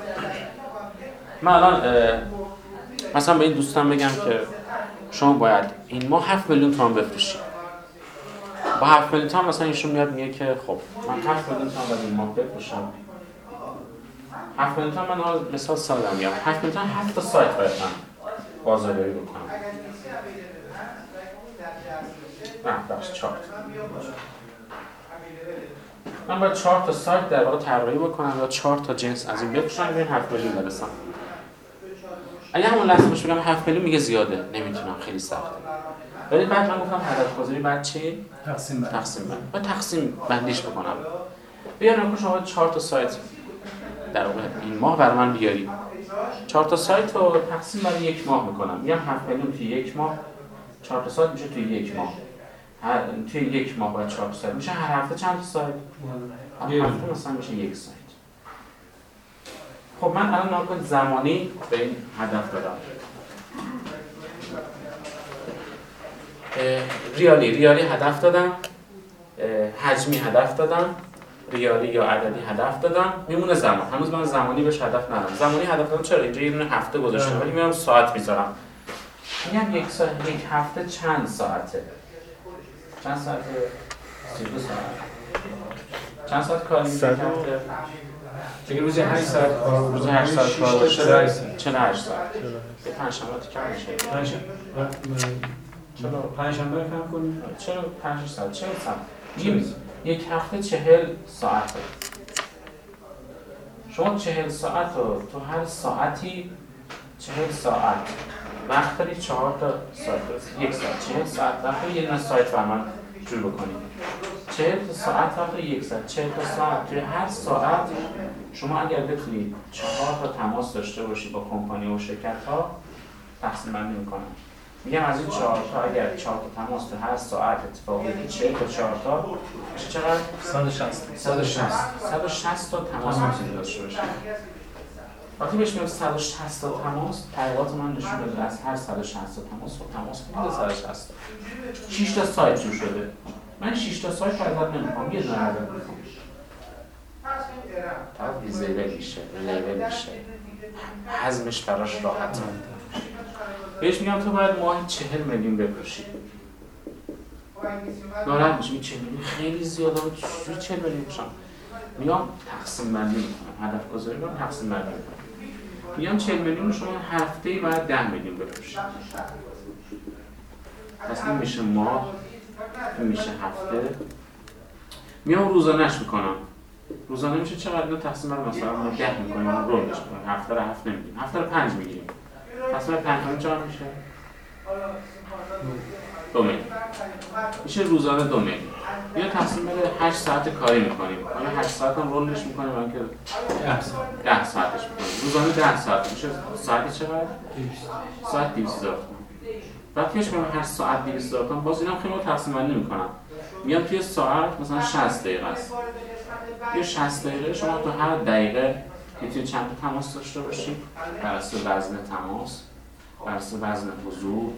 من الان مثلا به این دوستان بگم که شما باید این ماه 7 میلیون تومان بفروشید با 7 میلیون تومان مثلا ایشون میاد میگه که خب من 7 میلیون تومان باید این ماه بفروشم. 7 میلیون تومان من مثال ساده میگم. 7 میلیون تومان 7 تا سایت باید من بازاریابی بکنم. نه بخش 4 من باید 4 تا سایت در واقع طراحی بکنم یا 4 تا جنس از این بفروشم به 7 میلیون برسم اگه همون لحظه بهش بگم 7 میلیون میگه زیاده نمی‌تونم خیلی سخته. ولی بعد من گفتم هدف گذاری بعد چی؟ تقسیم بندی. تقسیم بند و تقسیم بندیش بکنم. بیا نکن شما 4 تا سایت در واقع این ماه برای من بیاری. 4 تا سایت رو تقسیم بر یک ماه می‌کنم. میگم 7 میلیون توی یک ماه 4 تا سایت میشه توی یک ماه. توی یک ماه باید 4 تا سایت میشه هر هفته چند سایت هر. هفته مثلا میشه یک سایت خب من الان نگاه کنید زمانی به این هدف دارم. اه، ریالی. ریالی هدف دادم. حجمی هدف دادم. ریالی یا عددی هدف دادم. میمونه زمان. هنوز من زمانی بهش هدف ندارم. زمانی هدف دادم چرا؟ اینجا یه دونه هفته گذاشتم. ولی میام ساعت می‌ذارم. میگم یک ساعت یک هفته چند ساعته؟ چند ساعته 32 ساعت. چند ساعت کار می‌کنی؟ صد و- هفته؟ دیگه روزی 8 ساعت کار. روزی 8 ساعت کار؟ باشه 48 ساعت. 48 ساعت یه پنجشنبه کم میشه. پنج چرا پنج شنبه کم کنیم چرا 5 ساعت. چرا ساعت. میگیم یک هفته چهل ساعته شما چهل ساعت رو تو هر ساعتی چهل ساعت وقت داری چهار تا ساعت یک ساعت. چهل ساعت وقت یه دونه سایت بر من جور بکنید. چهل تا ساعت وقت یک ساعت. چهل تا ساعت. توی هر ساعت شما اگر بتونید چهار تا تماس داشته باشید با کمپانی و شرکت ها تقسیم بندی می‌کنن میگم از این چهار تا اگر چهار تا تماس تو هر ساعت اتفاق بیفته 40 تا چهار تا چقدر؟ 160 160 160 تا تماس می‌تونید داشته باشید. وقتی بهش میگم 160 تا تماس. تحقیقات من نشون داده از هر 160 تا تماس. خب تماس کنید 160 6 تا سایت جور شده. من 6 تا سایت عدد نمی‌خوام. یه دونه عدد می‌خوام. طرف دیزیبل میشه ریلیبل میشه. حزمش براش راحته بهش میگم تو باید ماهی چهل میلیون بفروشی. ناراحت میشه این چهل میلیون خیلی زیاده. چجوری چهل میلیون بفروشم میام تقسیم بندی می‌کنم. هدف گذاری می‌کنم تقسیم بندی می‌کنم. میگم 40 میلیون رو شما هفته ای باید 10 میلیون بفروشید. پس این میشه ماه این میشه هفته. میام روزانهش می‌کنم. روزانه میشه چقدر؟ اینو تقسیم بر مثلا ما 10 می‌کنیم رولش می‌کنیم هفته رو هفت نمیگیم هفته رو 5 می‌گیریم. پس بر 5 میلیون چقدر میشه؟ دو میلیون میشه روزانه دو میلیون یا تقسیم بر 8 ساعت کاری می‌کنیم. آیا 8 ساعت هم رولش می‌کنیم یا اینکه 10 ساعتش می‌کنیم روزانه 10 ساعت. میشه ساعتی چقدر؟ ساعت 200 هزار بعد پیش کنم هر ساعت 200 هزار تومان باز اینم خیلی تقسیم بندی می‌کنم میام توی ساعت مثلا 60 دقیقه است. یه 60 دقیقه شما تو هر دقیقه می‌تونید چند تماس داشته باشید بر اساس وزن تماس بر اساس وزن حضور.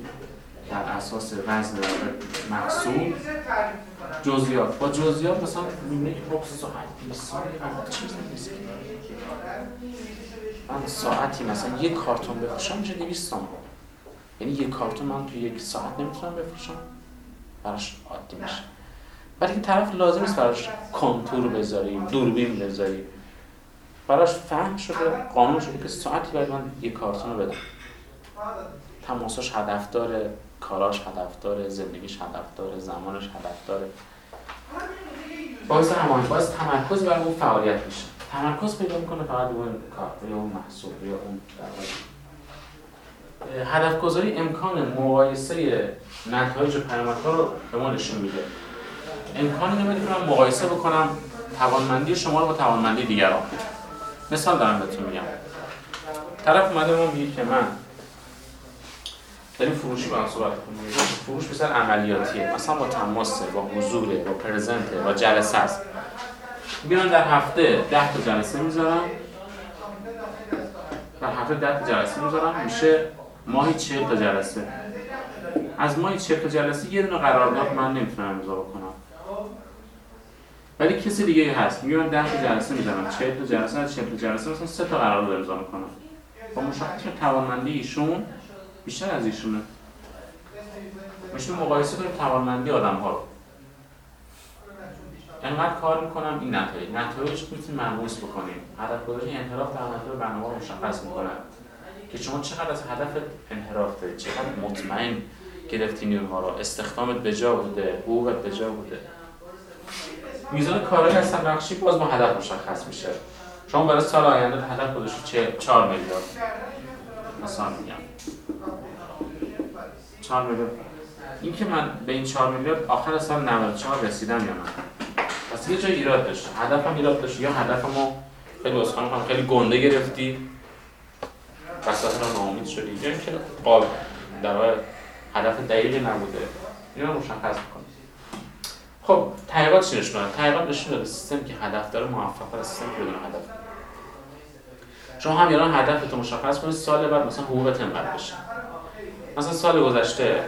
در اساس وزن محصول. جزئیات. با جزئیات مثلا می‌بینی که خب ساعت 20 ثانیه چیز نیست من ساعتی مثلا یک کارتون بفروشم میشه 200 تومن یعنی یک کارتون من توی یک ساعت نمی‌تونم بفروشم. براش عادی میشه. ولی این طرف لازم نیست براش کنتور بذاری دوربین بذاری براش فهم شده قانون شده که ساعتی باید من یک کارتون رو بدم. تماساش هدف داره. کاراش هدف داره زندگیش هدف داره زمانش هدف داره باعث هماهنگی باعث تمرکز بر اون فعالیت میشه. تمرکز پیدا می‌کنه فقط اون کار روی اون محصول روی اون هدف گذاری امکان مقایسه نتایج و پیامدها رو به ما نشون میده. امکانی نمیده که من مقایسه بکنم توانمندی شما رو با توانمندی دیگران. مثال دارم بهتون میگم. طرف اومده ما میگه که من داریم فروشی با هم صحبت کنیم. فروش بسیار عملیاتیه. مثلا با تماسه با حضوره با پرزنته با جلسه است. میگم در هفته 10 تا جلسه می‌ذارم در هفته 10 تا جلسه می‌ذارم میشه ماهی 40 تا جلسه. از ماهی 40 تا جلسه یه دونه قرارداد من نمی‌تونم امضا بکنم. ولی کسی دیگه هست. میگه من 10 تا جلسه می‌ذارم 40 تا جلسه از 40 تا جلسه مثلا 3 تا قرارداد امضا می‌کنم با مشخص توانمندی ایشون بیشتر از ایشونه. میشه مقایسه کنیم توانمندی آدم ها رو. انقدر کار می‌کنم این نتایج. نتایج می‌تونیم مرموز بکنیم. هدف گذاری انحراف در نتایج برنامه رو مشخص می‌کنه که شما چقدر از هدف انحراف دارید چقدر مطمئن گرفتی نیروها رو؟ استخدامت به جا بوده حقوقت به جا بوده. میزان کارایی هستن بخشی باز با هدف مشخص میشه. شما برای سال آینده هدف گذاشتید 4 میلیارد. مثلا میگم. 4 میلیارد این که من به این 4 میلیارد آخر سال 94 رسیدم یا نه؟ پس یه جای ایراد داشت. هدفم ایراد داشت. یا هدفمو خیلی واسه خانم خیلی گنده گرفتی. وسط رو ناامید شدی. یا اینکه قابل در واقع هدف دقیقی نبوده. اینو مشخص می‌کنه خب تحقیقات چی نشون داد تحقیقات نشون داده سیستمی که هدف داره موفق است سیستمی که بدون هدف. شما هم الان هدفتو مشخص کنید سال بعد مثلا حقوقت انقدر بشه. مثلا سال گذشته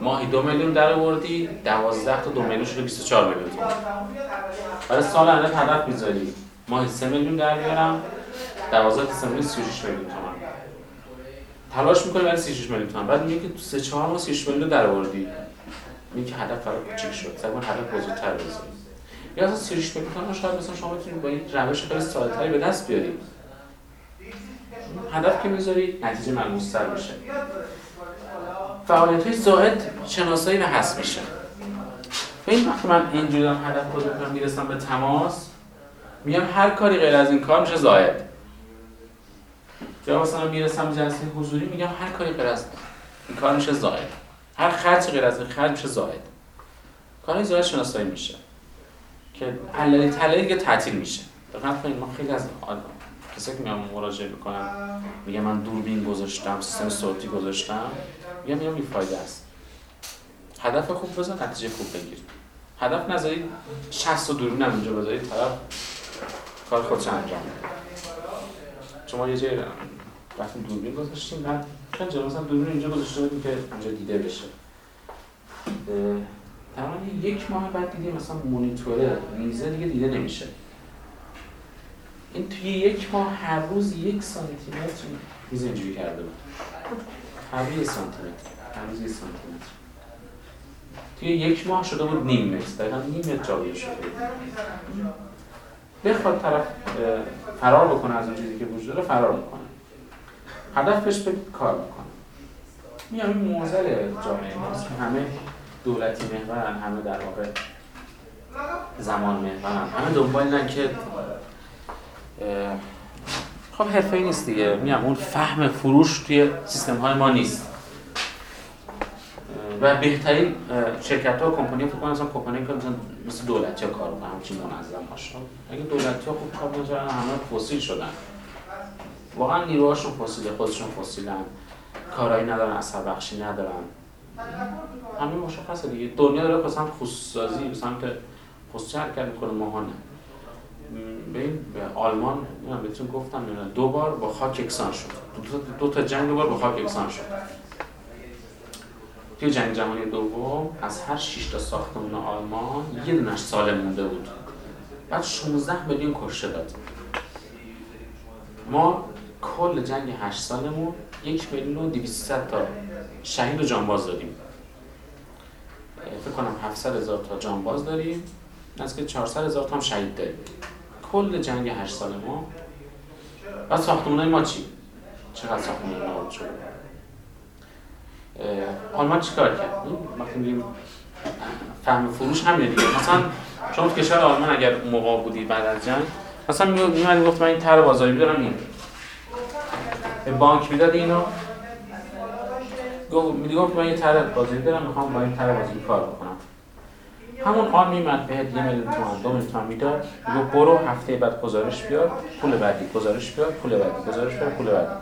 ماهی دو میلیون در آوردی دوازده تا دو میلیون شده 24 میلیون برای سال آینده هدف می‌ذاری؟ ماهی سه میلیون در بیارم دوازده تا سه میلیون 36 میلیون تومان. تلاش می‌کنی برای 36 میلیون تومان. بعد میگه تو سه چهار ماه 36 میلیون در آوردی. میگه هدف برای کوچیک شد. سعی کن هدف بزرگتر بذاری. یا اصلا 36 میلیون تومان شاید مثلا شما بتونید با این روش خیلی ساده‌تری به دست بیاری. هدف که می‌ذاری نتیجه ملموس‌تر بشه فعالیت های زائد شناسایی و حس میشه. به این وقت من اینجوری دارم هدف رو کنم می‌رسم به تماس میگم هر کاری غیر از این کار میشه زائد. یا مثلا می‌رسم جلسه حضوری میگم هر کاری غیر از این کار میشه زائد. هر خرج غیر از این خرج میشه زائد. کارهای شناسایی میشه. که عللی تللی دیگه تعطیل میشه. کنید ما خیلی از آدم کسی که میام مراجعه می‌کنم میگه من دوربین گذاشتم سیستم صوتی گذاشتم میگم میگم این فایده است. هدف خوب بزن نتیجه خوب بگیر. هدف نذاری 60 تا دوربین هم اینجا بذاری طرف کار خودش انجام میده. شما یه جای رفتیم دوربین گذاشتیم بعد خیلی جا مثلا دوربین اینجا گذاشته بودیم که اینجا دیده بشه. تقریبا یک ماه بعد دیدیم مثلا مونیتوره میزه دیگه دیده نمیشه. این توی یک ماه هر روز یک سانتی متر میز اینجوری کرده بود. هر روز یک سانتی متر هر روز یک سانتی متر توی یک ماه شده بود نیم متر. دقیقا نیم متر جابجا شده بخواد طرف فرار بکنه از اون چیزی که وجود داره فرار می‌کنه. هدفش به کار می‌کنه. میام این موزل جامعه ماست. که همه دولتی محورن همه در واقع زمان محورن. همه دنبال که خب حرفه نیست دیگه. میگم اون فهم فروش توی سیستم های ما نیست. و بهترین شرکت ها و کمپانی فکر کنم مثلا کمپانی که مثلا مثل دولتی ها کار می‌کنن همچین منظم باشه اگه دولتی ها خوب کار می‌کنن همه فسیل شدن؟ واقعا نیروهاشون فسیله خودشون فسیلن. کارایی ندارن اثر بخشی ندارن. همین مشخصه دیگه. دنیا داره مثلا خصوصی به سمت خصوصی حرکت می‌کنه ماها نه. م، به آلمان بهتون گفتم دو بار با خاک یکسان شد. دو, تا- جنگ دو بار با خاک یکسان شد. توی جنگ جهانی دوم از هر 6 تا ساختمان آلمان یه دونش سالم مونده بود. بعد 16 میلیون کشته داد. ما کل جنگ 8 سالمون یک میلیون و 200 تا شهید و جانباز داریم اه، فکر کنم 700 هزار تا جانباز داریم. که 400 هزار تا هم شهید داریم. کل جنگ 8 سال ما. بعد ساختمون ما چی؟ چقدر ساختمون نابود شده؟ آلمان چی کار کرد؟ وقتی میگیم فهم فروش همینه دیگه. مثلا شما تو کشور آلمان اگر موقع بودید بعد از جنگ مثلا میمدی گفت من این طرح بازاری دارم این به بانک می‌داد اینو. گفت من یه طرح بازاری دارم می‌خوام با این طرح بازاری کار بکنم. همون آن میمد بهت یه میلیون تومن دو میلیون تومن می‌داد. میگه برو هفته بعد گزارش بیار پول بعدی گزارش بیار پول بعدی گزارش بیار پول بعدی.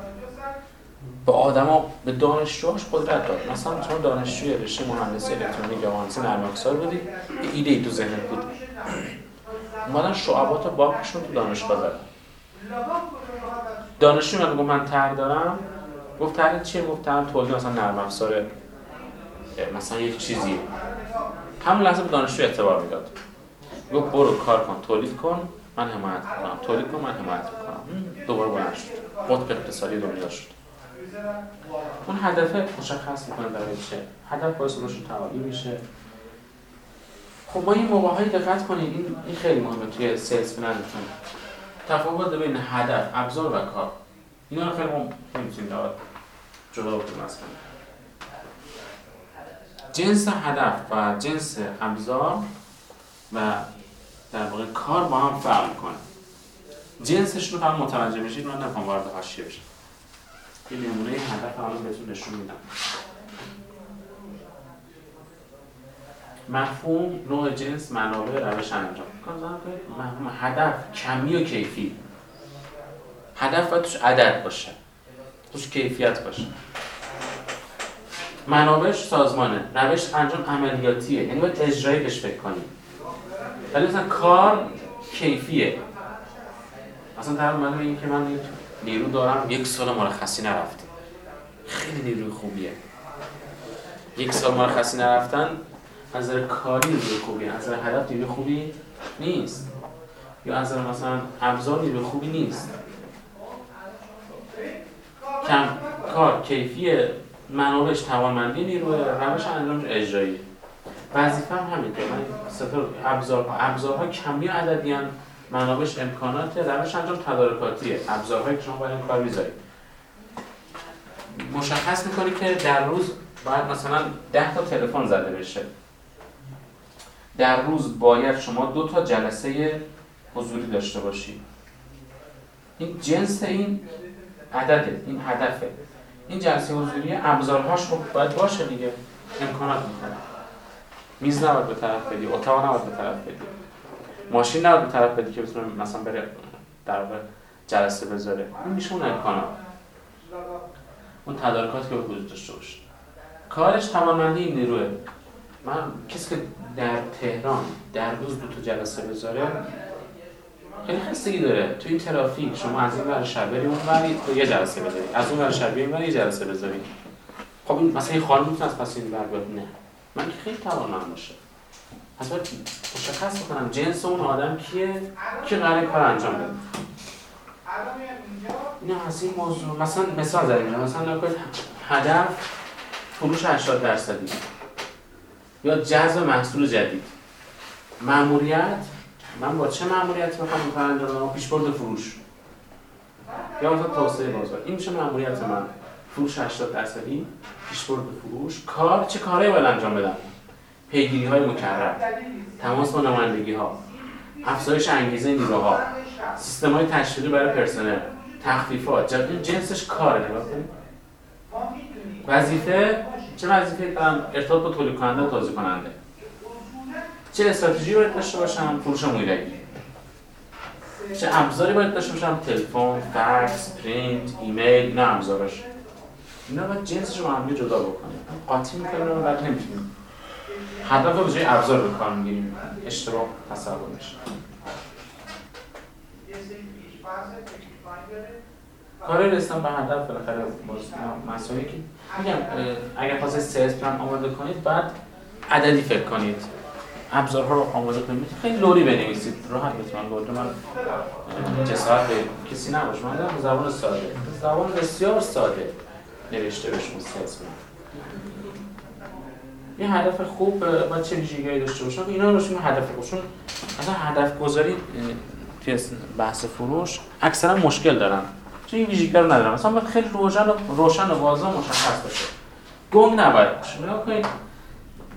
به آدما به دانشجوهاش قدرت داد. مثلا شما دانشجوی رشته مهندسی الکترونیک یا مهندسی نرم افزار بودی یه ایده ای تو ذهنت بود. اومدن شعبات باغشون تو دانشگاه زدن دانشجو من گفت من طرح دارم. گفت طرح چیه؟ گفت طرح تولید مثلا نرم افزار مثلا یک چیزی همون لحظه به دانشجو اعتبار می‌داد. گفت برو کار کن تولید کن من حمایت می‌کنم. تولید کن من حمایت می‌کنم. دوباره بلند شد. قطب اقتصادی دنیا شد. اون هدف مشخص می‌کنه برای چه. هدف باعث رشد تعالی میشه. خب ما این موقع هایی دقت کنید. این این خیلی مهمه توی سیلز پلنتون تفاوت بین هدف ابزار و کار. اینا رو خیلی نمی‌تونید جدا بکنید مثلا جنس هدف و جنس ابزار و در واقع کار با هم فرق می‌کنه. جنسش رو فقط متوجه بشید من نمی‌خوام وارد حاشیه بشم. یه نمونه هدف الان بهتون نشون میدم. مفهوم نوع جنس منابع روش انجام. مفهوم هدف کمی و کیفی. هدف باید توش عدد باشه. توش کیفیت باشه. منابعش سازمانه. روش انجام عملیاتیه. یعنی باید اجرایی بهش فکر کنیم ولی مثلا کار کیفیه. مثلا در مورد این که من نیرو دارم. یک سال مرخصی نرفته. خیلی نیروی خوبیه. یک سال مرخصی نرفتن از نظر کاری نیروی خوبیه از نظر هدف نیروی خوبی نیست. یا از نظر مثلا ابزار نیروی خوبی نیست. کم کار کیفی منابعش توانمندی نیروی روش انجام اجرایی. وظیفه هم همینطور. من سفر ابزارها کمی عددی هم منابعش امکانات روش انجام تدارکاتیه. ابزارهایی که شما باید این کار می‌ذارید. مشخص می‌کنی که در روز باید مثلا 10 تا تلفن زده بشه. در روز باید شما دو تا جلسه حضوری داشته باشی. این جنس این عدده این هدفه. این جلسه حضوری ابزارهاش خب باید باشه دیگه. امکانات می‌کنه میز نباید به طرف بدی اتاق نباید به طرف بدی. ماشین نباید به طرف بدی که بتونه مثلا بره در جلسه بذاره. این میشه اون امکانات. اون تدارکاتی که به وجود داشته باشه. کارش توانمندی این نیروه. من کسی که در تهران در روز دو تا جلسه بذاره خیلی خستگی داره. تو این ترافیک شما از این ور شهر بری اون ور یه جلسه بذاری از اون ور شهر بری یه جلسه بذاری خب این مثلا این خانم می‌تونه از پس این ور بیاد؟ نه. من که خیلی توانم باشه. حتی مشخص بکنم جنس اون آدم کیه که قرار کار انجام بده. این از این موضوع. مثلا مثال زدیم مثلا نکنید هدف فروش 80 درصدی. یا جذب محصول جدید. ماموریت من با چه ماموریتی می‌خوام این کار انجام بدم؟ پیشبرد فروش. یا مثلا توسعه بازار این میشه ماموریت من؟ فروش 80 درصدی پیشبرد فروش. کار چه کارهایی باید انجام بدم؟ پیگیری های مکرر. تماس با نمایندگی ها افزایش انگیزه نیروها. سیستم های تشویقی برای پرسنل. تخفیفات. جنسش کاره نگاه وظیفه؟ چه وظیفه ارتباط با تولید کننده و توزیع کننده چه استراتژی باید داشته باشم؟ فروش مویدگی چه ابزاری باید داشته باشم؟ تلفن فکس پرینت ایمیل اینا ابزارش. اینا باید جنسش رو هم جدا بکنیم. قاطی می‌کنیم رو بعد نمی‌تونیم. هدف رو به جای ابزار به کار می‌گیریم. اشتباه تصور میشه. کار رسیدن به هدف بالاخره مسائلی که میگم اگر خواست سیلز پلان آماده کنید بعد عددی فکر کنید. ابزارها رو آماده کنید خیلی لوری بنویسید. راحت بتونن لوری من جسارت به کسی نباشه. من دارم زبان ساده. زبان بسیار ساده نوشته سیلز پلان یه هدف خوب باید چه ویژگیهایی داشته باشه اینا روشون هدف خوب. چون اصلا هدف گذاری توی بحث فروش اکثرا مشکل دارن. چون این ویژگی رو ندارم مثلا خیلی روشن و روشن و واضح مشخص باشه. گنگ نباید. باشه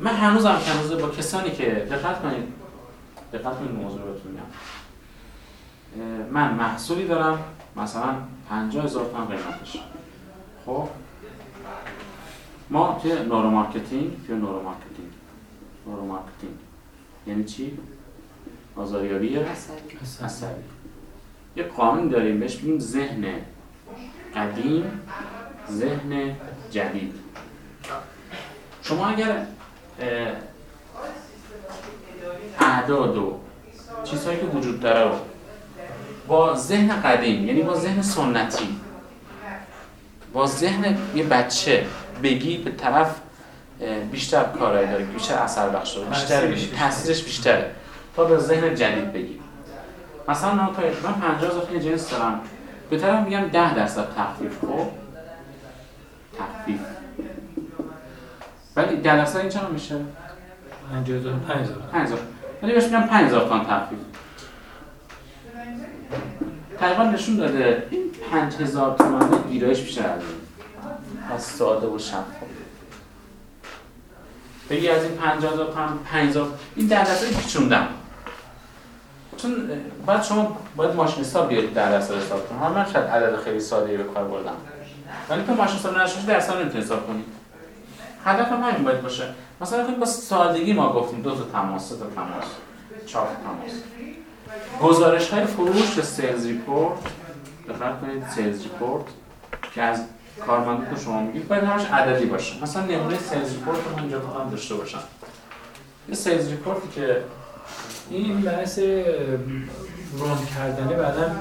من هنوزم که هنوز با کسانی که دقت کنید دقت کنید موضوع رو میگم. من محصولی دارم مثلا 50 هزار تومان قیمتش. خب؟ ما توی neuromarketing توی neuromarketing neuromarketing یعنی چی؟ بازاریابی عصبی. یه قانون داریم بهش میگیم ذهن قدیم ذهن جدید. شما اگر اعداد و چیزهایی که وجود داره رو با ذهن قدیم یعنی با ذهن سنتی با ذهن یه بچه بگی به طرف بیشتر کارایی داره بیشتر اثر بخش داره بیشتر تاثیرش بیشتره. تا به ذهن جدید بگی. مثلا من من 50 هزار جنس دارم. به طرف میگم 10 درصد تخفیف خب؟ تخفیف. ولی 10 درصد این چقدر میشه؟ 50000 5000 5000 ولی بهش میگم 5000 تومان تخفیف تقریبا نشون داده این 5000 تومان گیرایش بیشتر از پس ساده و شفاف. بگی از این 50000 تومان 5000 این 10 درصد پیچوندم. چون بعد شما باید ماشین حساب بیارید 10 درصد حساب کنید. من شاید عدد خیلی ساده به کار بردم. ولی تو ماشین حساب نشوش درصد نمی‌تونی حساب کنی. هدف هم همین باید باشه. مثلا کنید با سادگی ما گفتیم دو تا تماس سه تا تماس چهار تا تماس. گزارش های فروش به sales report دقت کنید sales report که از کارمندی که شما میگید باید همش عددی باشه. مثلا نمونه sales report رو اینجا بخوام داشته باشم. یه sales report ی که این بحث روند کردنه بعدا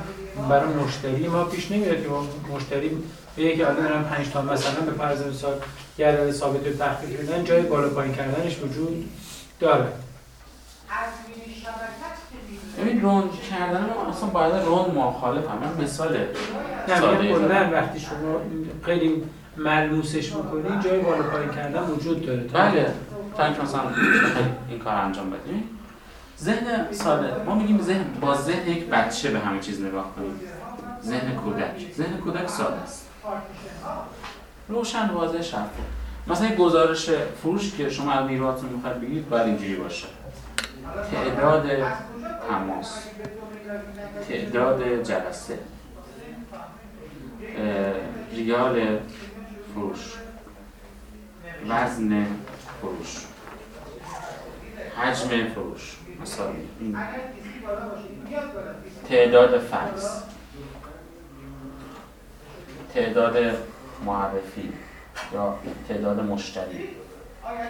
برای مشتری ما پیش نمیاد که مشتری به که الان دارن 5 تا مثلا به فرض مثال عدد ثابت رو تخفیف بدن جای بالا پایین کردنش وجود داره. ببین روند کردن ما اصلا باید روند مخالف هم من مثال نه کلا وقتی شما خیلی ملموسش می‌کنی جای بالا پایین کردن وجود داره. بله. تا اینکه مثلا این کار انجام بدیم ذهن ساده. ما میگیم ذهن با ذهن یک بچه به همه چیز نگاه کنیم. ذهن کودک. ذهن کودک ساده است. روشن واضح شفاف مثلا گزارش فروش که شما از نیروهاتون می‌خواید بگیرید باید اینجوری باشه. تعداد تماس. تعداد جلسه. ریال فروش. وزن فروش. حجم فروش. مثلا تعداد فکس تعداد معرفی یا تعداد مشتری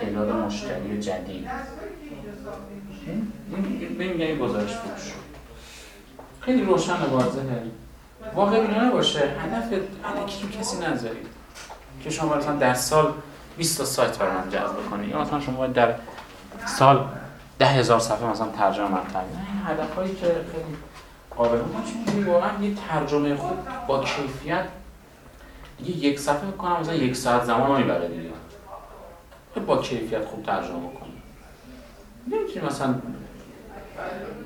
تعداد مشتری جدید. این میگن گزارش فروش خیلی روشن و واضحه. واقع بینانه نباشه. هدف الکی رو کسی نذارید. که شما مثلا در سال 20 تا سایت برای من جذب کنید یا مثلا شما در سال ده هزار صفحه مثلا ترجمه مطلب نه این هدف هایی که خیلی قابل ما چون واقعا یه ترجمه خوب با کیفیت دیگه یک صفحه کنم مثلا یک ساعت زمان رو می‌بره دیگه خیلی با کیفیت خوب ترجمه کنی نمی‌تونی مثلا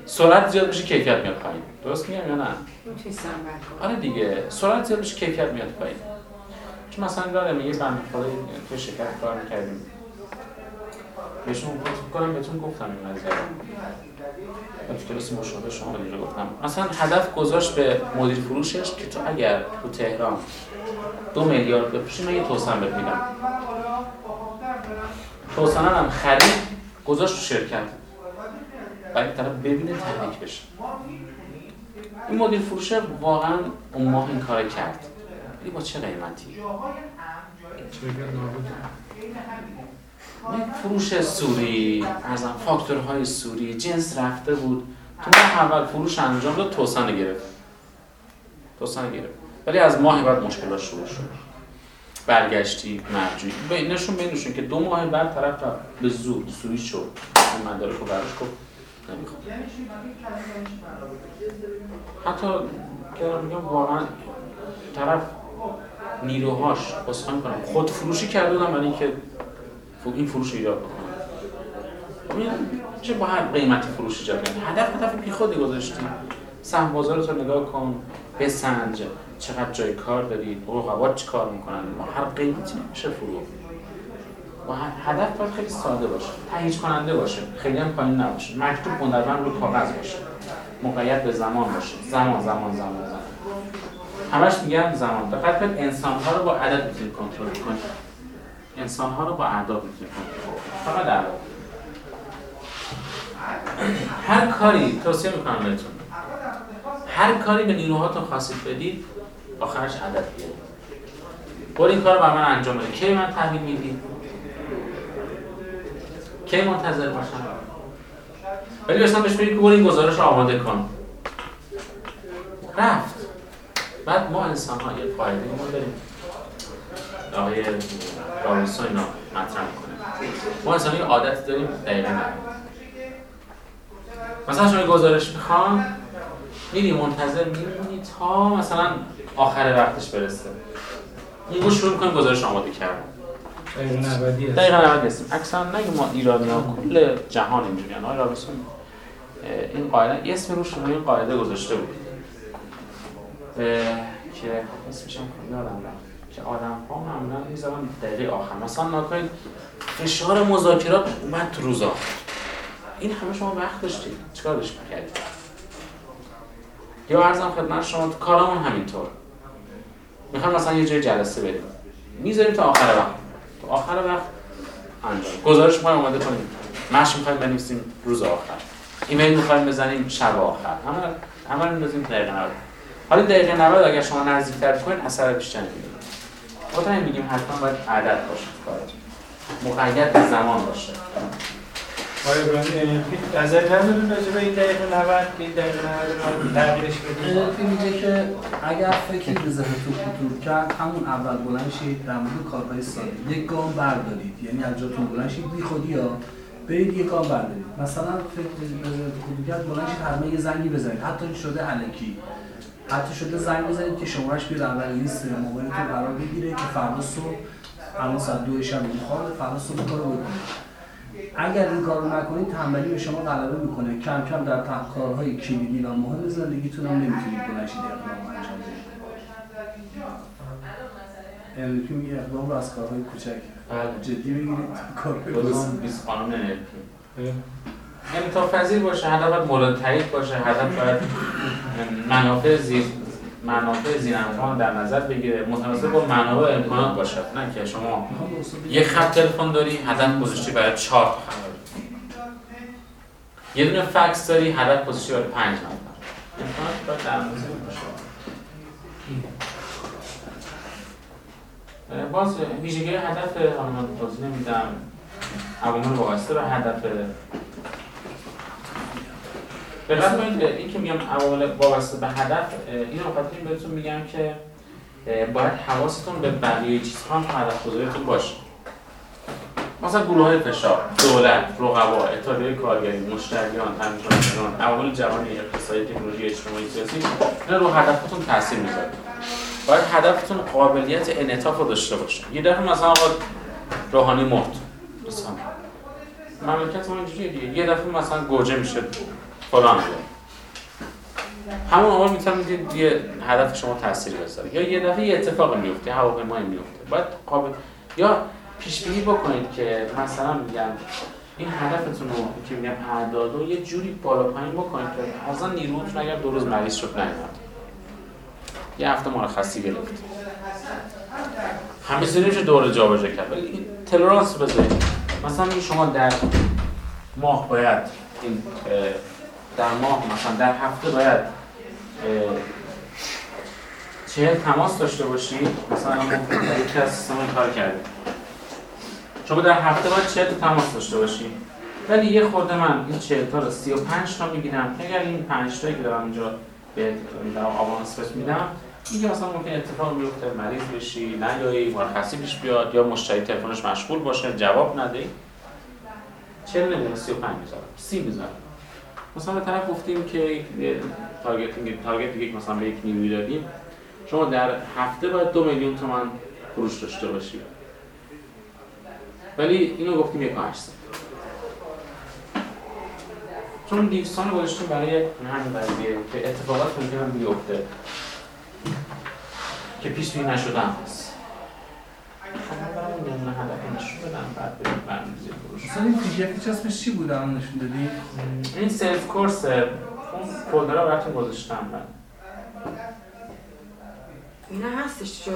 سرعت زیاد بشه کیفیت میاد پایین. درست میگم یا نه؟ آره دیگه. سرعت زیاد بشه کیفیت میاد پایین. چون مثلا یادم یه بند خدای تو شرکت کار می‌کردیم. بهشون فکر کنم بهتون گفتم این قضیه رو. تو کلاس مشاهده شما اینجا گفتم. مثلا هدف گذاشت به مدیر فروشش که تو اگر تو تهران دو میلیارد بفروشی من یه توسن بهت میدم. توسن هم خرید گذاشت تو شرکت. برای طرف ببینه تحریک بشه. این مدیر فروشه واقعا اون ماه این کار کرد. ولی با چه قیمتی؟ یک فروش سوری ارزم فاکتورهای سوری جنس رفته بود. تو ماه اول فروش انجام داد توسن گرفت. توسن گرفت. ولی از ماه بعد مشکلات شروع شد. برگشتی مرجوعی بینشون بینشون که دو ماه بعد طرف رفت. به زور. سوری شد. اون مدارک رو براش گفت. نمی‌خواد حتی که میگم واقعا طرف نیروهاش بسخواهی کنم خود فروشی کرده بودن برای اینکه این فروش رو ایجاد بکنم. این چه با هر قیمتی فروش ایجاد کنی؟ هدف هدف بی خودی گذاشتی. سهم بازارت رو نگاه کن. بسنج چقدر جای کار دارید رقبا چی کار می‌کنن؟ با هر قیمتی نمیشه فرو. با هر- هدف باید خیلی ساده باشه تهیج کننده باشه خیلی هم پایین نباشه. مکتوب هنرمند رو کاغذ باشه. مقید به زمان باشه. زمان زمان زمان زمان. همش میگم زمان. دقت کنید انسان ها رو با عدد می‌تونید کنترل کنید. انسان ها رو با اعداد می‌تونید کنترل کنید. فقط اعداد هر کاری توصیه می‌کنم بهتون. هر کاری به نیروهاتون خواستید بدید آخرش عدد بیارید برو این کار رو من انجام بده. کی من تحویل میدی؟ کی منتظر باشم؟ ولی مثلا بهش بگید که برو این گزارش آماده کن. رفت. بعد ما انسان ها یه قاعده ما داریم. آقای رابینسون اینا مطرح می‌کنه. ما انسان یه عادت داریم دقیقا مثلا شما گزارش می‌خوان میری منتظر میمونی تا مثلا آخر وقتش برسه. اون رو شروع می‌کنیم گزارش آماده کردن دقیقا نباید هستیم اکثرا نگه ما ایرانی ها کل جهان اینجوری آقای رابینسون اه، این قاعده اسم روش روی این قاعده گذاشته بود. که اسمش هم یادم رفت. که آدم ها معمولا می‌ذارن دقیقه آخر. مثلا نکنید فشار مذاکرات اومد تو روز آخر این همه شما وقت داشتید. چیکار داشتید کردید یا عرضم خدمت شما تو کارامون همینطور. می‌خوام مثلا یه جای جلسه بریم می‌ذاریم تا آخر وقت. تا آخر وقت انجام. گزارش ما آماده کنیم. مشق می‌خوایم بنویسیم روز آخر. ایمیل می‌خوایم بزنیم شب آخر. همه همه رو بزنیم دقیقه 90 حالا دقیقه 90 اگر شما نزدیکتر کنید اثر بیشتر می‌گیره خاطر میگیم حتما باید عدد باشه تو کارتون. مقید زمان باشه. آقای ابراهیم نظر نداریم راجع به این دقیقه 90 که این دقیقه 90 رو تغییرش بدیم. این میگه که اگر فکری به ذهنتون خطور کرد همون اول بلند شید در مورد کارهای ساده. یک گام بردارید. یعنی از جاتون بلند شید بی خودی ها برید یک گام بردارید. مثلا فکر به ذهنتون خطور کرد بلند شید یه زنگی بزنید. حتی شده الکی حتی شده زنگ بزنید که شمارش بیاد اول لیست موبایلتون قرار بگیره که فردا صبح الان ساعت دو شب می‌خواد فردا صبح کارو بکنید اگر این کار رو نکنید تنبلی به شما غلبه می‌کنه. کم کم در کارهای کلیدی و مهم زندگیتون هم نمی‌تونید بلنشید اقدام انجام بدید. NLP میگه اقدام رو از کارهای کوچک. بله. جدی بگیرید کارهای بزرگ 20 قانون NLP امتحان پذیر باشه هدف باید مورد تایید باشه هدف باید منافع زیر منافع زیر امکان در نظر بگیره. متناسب با منابع امکانات باشه نه که شما یک خط تلفن داری هدف گذاشتی برای چهار تا یه دونه فکس داری هدف گذاشتی برای پنج نفر امکانات باید در باشه. باز ویژگی هدف حالا توضیح نمیدم عوامل وابسته به هدف دقت کنید این که میگم عوامل وابسته به هدف اه، اینو خاطر این بهتون میگم که باید حواستون به بقیه چیزها هم هدف گذاریتون باشه. مثلا گروه های فشار دولت رقبا اتحادیه کارگری مشتریان کنندگان عوامل جهانی اقتصادی تکنولوژی اجتماعی سیاسی اینا رو هدفتون تاثیر می‌ذاره. باید هدفتون قابلیت انعطاف رو داشته باشه. یه دفعه مثلا آقا روحانی مرد مثلا. مملکت ما اینجوریه دیگه. یه دفعه مثلا گوجه میشه. فلان همون آقا می‌تونم می‌دید یه هدف شما تاثیر بذاره. یا یه دفعه یه اتفاق میفته هواپیمایی میفته باید قابل یا پیش بینی بکنید که مثلا میگم این هدفتون رو که میگم اعداد رو یه جوری بالا پایین بکنید که اصلا نیروتون اگر دو روز مریض شد نیومد. یه هفته مرخصی گرفت. همه سری میشه دوره جابجا کرد. ولی تلرانس بذارید. مثلا شما در ماه باید این در ماه مثلا در هفته باید چهل تماس داشته باشی مثلا یکی از سیستم کار کردیم شما در هفته باید چهل تماس داشته باشی. ولی یه خورده من این چهل تا رو سی و پنج تا می‌گیرم. اگر این پنج تایی که دارم اینجا به آوانس بهش میدم اینکه مثلا ممکن اتفاق بیفته مریض بشی نیایی مرخصی پیش بیاد یا مشتری تلفنش مشغول باشه جواب نده. چهل نمی‌دونم سی و پنج می‌ذارم سی می‌ذارم. مثلا به طرف گفتیم که targeting target دیگه مثلا به یک نیروی دادیم. شما در هفته باید دو میلیون تومن فروش داشته باشی. ولی اینو گفتیم یک و هشتصد. چون دویست تومن گذاشتیم برای همین قضیه که اتفاقات ممکنه بیفته که پیش بینی نشده هم هست خب من هدف نشون بدم بعد بریم برنامه‌ریزی فروش مثلا این PDF اسمش چی بود الان نشون دادی؟ این sales force اون folder رو براتون گذاشتم من. اینا هستش تو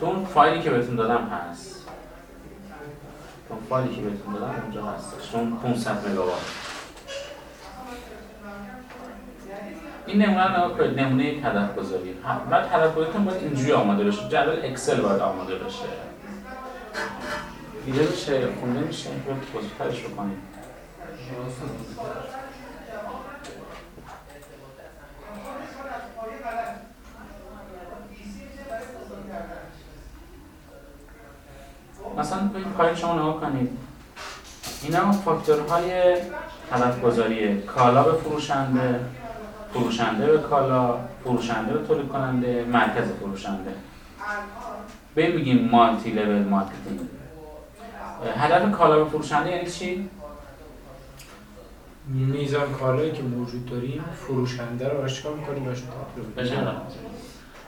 تو اون فایلی که بهتون دادم هست. تو اون فایلی که بهتون دادم اونجا هستش. تو اون 500 مگاوات. این نمونه رو نگاه کنید. نمونه یک هدف گذاری بعد هدف گذاریتون باید اینجوری آماده بشه. جدول اکسل باید آماده بشه. دیده میشه خونده میشه این باید بزرگترش رو کنید مثلا این پایین شما نگاه کنید. اینا فاکتورهای هدف گذاریه کالا به فروشنده فروشنده به کالا فروشنده به تولید کننده مرکز فروشنده. به میگیم multi-level marketing هدف کالا به فروشنده یعنی چی؟ میزان کالایی که موجود داریم فروشنده رو چیکار می‌کنیم؟ می‌کنیم.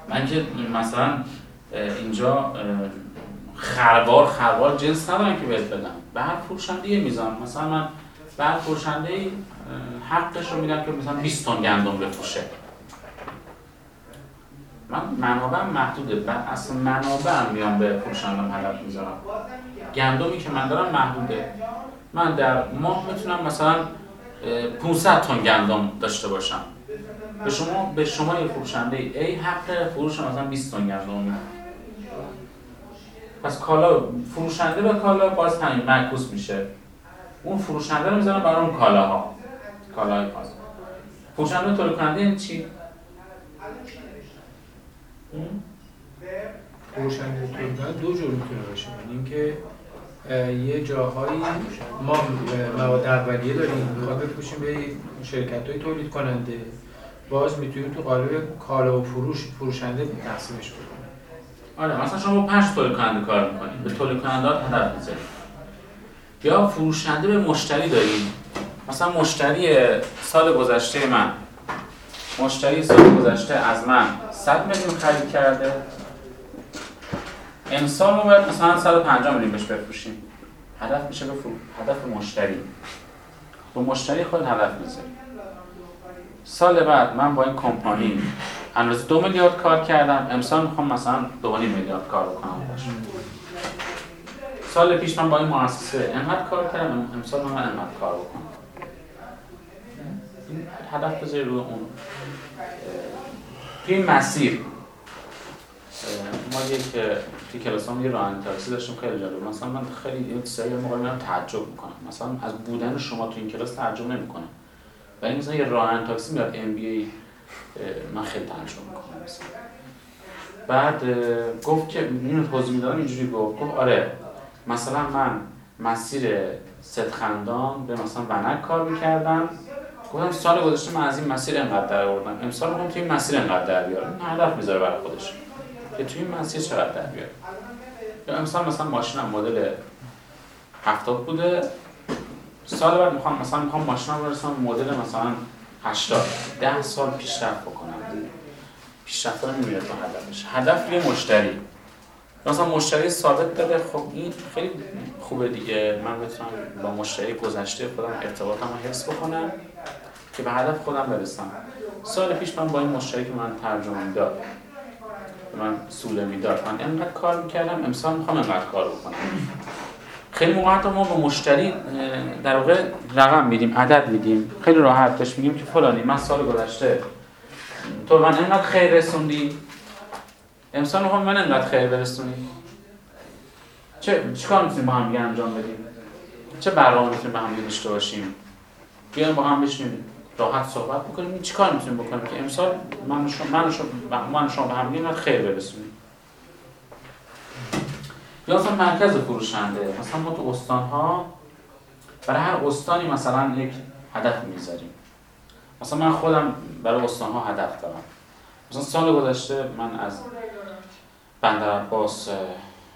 من که مثلا اینجا خروار خروار جنس ندارم که بهت بدم. به هر فروشنده یه میزان. مثلا من به هر فروشنده حقش رو میدم که مثلا 20 تن گندم بفروشه. من منابعم محدوده. بعد اصلا منابعم میام به فروشندم هدف می‌ذارم. گندمی که من دارم محدوده. من در ماه می‌تونم مثلا اه، 500 تن گندم داشته باشم. به شما به شما یه فروشنده ای حق فروش مثلا 20 تن گندم. میده پس کالا فروشنده به کالا باز همین معکوس میشه. اون فروشنده رو می‌ذارم برای اون کالاها. کالاهای خاص. فروشنده تولید کننده یعنی چی؟ فروشنده تولید دو جور می‌تونه باشه یعنی اینکه یه جاهایی ما مواد اولیه داریم. می‌خواد بفروشیم به شرکت های تولید کننده باز می‌تونیم تو قالب کالا و فروش فروشنده تقسیمش بکنیم. آره مثلا شما پنج تولید کننده کار می‌کنید. به تولید کننده هدف می‌ذارید. یا فروشنده به مشتری دارید مثلا مشتری سال گذشته من. مشتری سال گذشته از من. 100 میلیون خرید کرده. امسال ما باید مثلا 150 میلیون بهش بفروشیم. هدف میشه به هدف مشتری. به مشتری خود هدف می‌ذاری. سال بعد من با این کمپانی اندازه دو میلیارد کار کردم. امسال می‌خوام مثلا دو میلیارد کار بکنم سال پیش من با این مؤسسه انقدر کار کردم. ام- امسال من انقدر کار بکنم. این هدف بذاری روی اون. توی مسیر. ما یک توی کلاس هم یه راننده تاکسی داشتیم خیلی جالب. مثلا من خیلی یه سری موقع میرم تعجب می‌کنم. مثلا از بودن شما تو این کلاس تعجب نمی‌کنم. ولی مثلا یه راننده تاکسی میاد ام بی ای من خیلی تعجب می‌کنم. مثلا بعد گفت که اینو توضیح می‌دادم اینجوری گفت. گفت آره مثلا من مسیر ستخندان به مثلا ونک کار می‌کردم. گفتم سال گذشته من از این مسیر انقدر در آوردم امسال می‌خوام توی این مسیر انقدر در بیارم. این هدف می‌ذاره برای خودش. که توی این مسیر چقدر در بیاره؟ یا امسال مثلا ماشینم مدل هفتاد بوده. سال بعد می‌خوام مثلا می‌خوام ماشینم برسونم مدل مثلا 80 ده سال پیشرفت بکنم. پیشرفت رو میمیره تو هدفش هدف یه مشتری. مثلا مشتری ثابت داره خب این خیلی خوبه دیگه. من بتونم با مشتری گذشته خودم ارتباطم رو حفظ بکنم که به هدف خودم برسم. سال پیش من با این مشتری که من ترجمه به من سوله می‌داد. من انقدر کار می‌کردم امسال می‌خوام انقدر کار بکنم. خیلی موقع ما به مشتری در واقع رقم میدیم عدد میدیم. خیلی راحت بهش میگیم که فلانی من سال گذشته تو من انقدر خیر رسوندی؟ امسال می‌خوام من انقدر خیر برسونی؟ چه چیکار می‌تونیم با هم انجام بدیم؟ چه برنامه می‌تونیم با هم داشته باشیم؟ بیایم با هم بشینیم. راحت صحبت بکنیم این چیکار می‌تونیم بکنیم که امسال من شما من شما من شما به هم خیر برسونیم یا مثلا مرکز فروشنده مثلا ما تو استان ها برای هر استانی مثلا یک هدف می‌ذاریم مثلا من خودم برای استان ها هدف دارم. مثلا سال گذشته من از بندر عباس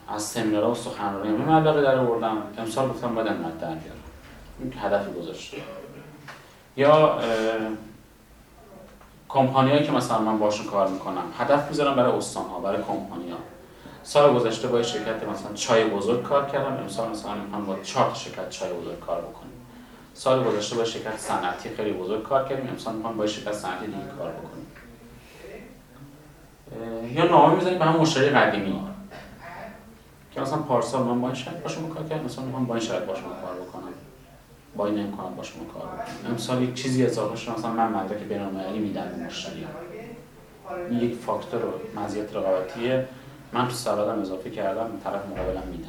از سمینارها و سخنرانی یه مبلغی در آوردم امسال گفتم باید انقدر در بیارم. این که هدفی گذاشته یا کمپانیایی که مثلا من باشون کار می‌کنم. هدف می‌ذارم برای استان ها برای کمپانی ها سال گذشته با شرکت مثلا چای بزرگ کار کردم. امسال مثلا می‌خوام با چهار شرکت چای بزرگ کار بکنیم سال گذشته با شرکت صنعتی خیلی بزرگ کار کردیم. امسال می‌خوام با شرکت صنعتی دیگه کار بکنیم اه، یا نامه می‌زنیم به هم مشتری قدیمی. که مثلا پارسال من با این شرکت باشون کار کردم. مثلا می‌خوام با این شرکت باشون کار بکنم. با این امکانات باشون کار بکنم امسال یک چیزی اضافه شد مثلا من مدرک بین‌المللی میدم به مشتری این یک فاکتور مزیت رقابتیه. من تو سوادم اضافه کردم طرف مقابلم میدم.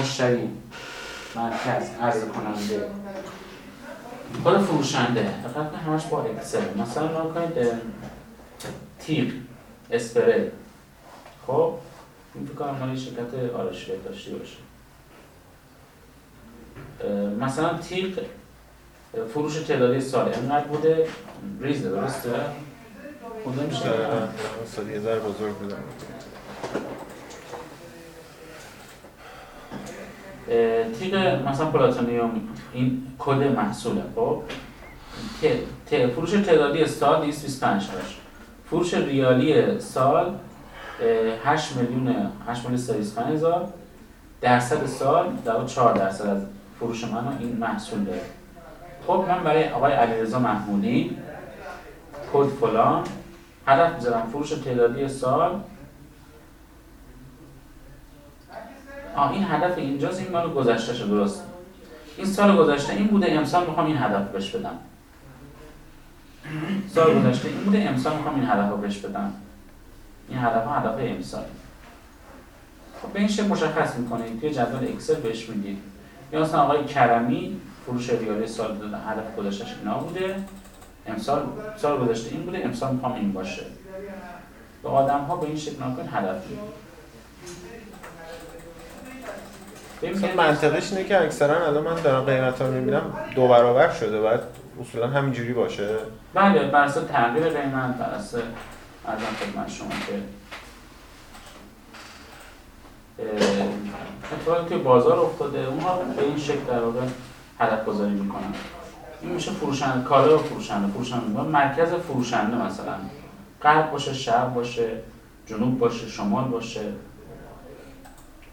مشتری مرکز عرضه کننده. خود فروشنده. کنید همش با اکسل. مثلا نگاه کنید تیغ اسپری. خب این فکر کنم مال شرکت آرش بهداشتی باشه. مثلا تیغ فروش تعدادی سال انقدر بوده؟ ریزه درسته؟ خونده میشه استاد یه ذره بزرگ بودم. اه، تیغ مثلا پلاتونیوم این کد محصوله خب؟ فروش تعدادی سال 225 باش فروش ریالی سال اه، 8 میلیون 8 میلیون 325 هزار. درصد سال در 4 درصد از فروش من این محصول داره. خب من برای آقای علیرضا محمودی کد فلان هدف می‌ذارم فروش تعدادی سال. آه این هدف اینجاست این مال گذشته درست این سال گذشته این بوده امسال می‌خوام این هدف بهش بدم. سال گذشته این بوده امسال می‌خوام این هدف رو بهش بدم. این هدف هدف امسال. خب به این شکل مشخص می‌کنید توی جدول اکسل بهش می‌دید یا مثلا آقای کرمی فروش ریالی سال داده هدف گذشتهش اینا بوده. امسال سال گذشته این بوده امسال می‌خوام این باشه. به آدم ها به این شکل نکن هدف منطقش اینه که اکثرا الان من دارم قیمت رو می‌بینم دو برابر شده باید اصولا همینجوری باشه. بله بر تغییر قیمت بر اساس ارزم خدمت شما که اتفاقی که بازار افتاده اونها به این شکل در واقع هدف گذاری می‌کنن. این میشه فروشنده کالا و فروشنده. فروشنده مرکز فروشنده مثلا. غرب باشه شرق باشه جنوب باشه شمال باشه.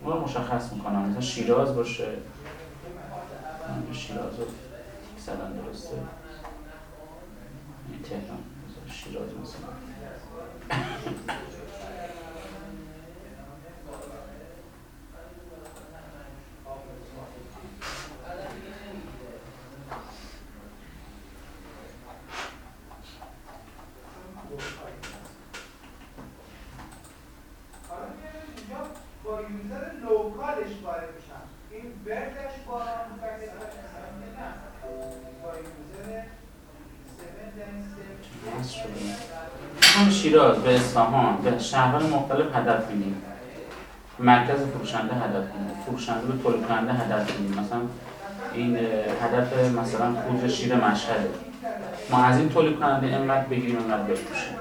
اون مشخص می‌کنم مثلا شیراز باشه. شیراز زدن درسته. تهران مثلا شیراز مثلا. شیراز به اصفهان به شهرهای مختلف هدف میدیم. مرکز فروشنده هدف کنیم فروشنده به تولید کننده هدف کنیم مثلا این هدف مثلا پودر شیر مشهده. ما از این تولید کننده انقدر بگیریم انقدر بفروشیم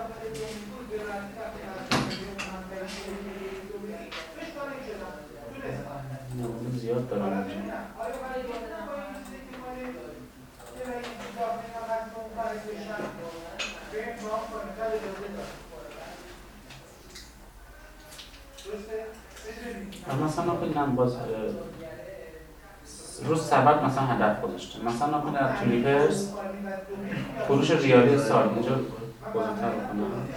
نمونه زیاد دارم اینجا و مثلا بگم باز روز سبد مثلا هدف گذاشته. مثلا نکنه در تولیپرز فروش ریالی سال اینجا بزرگتر بکنم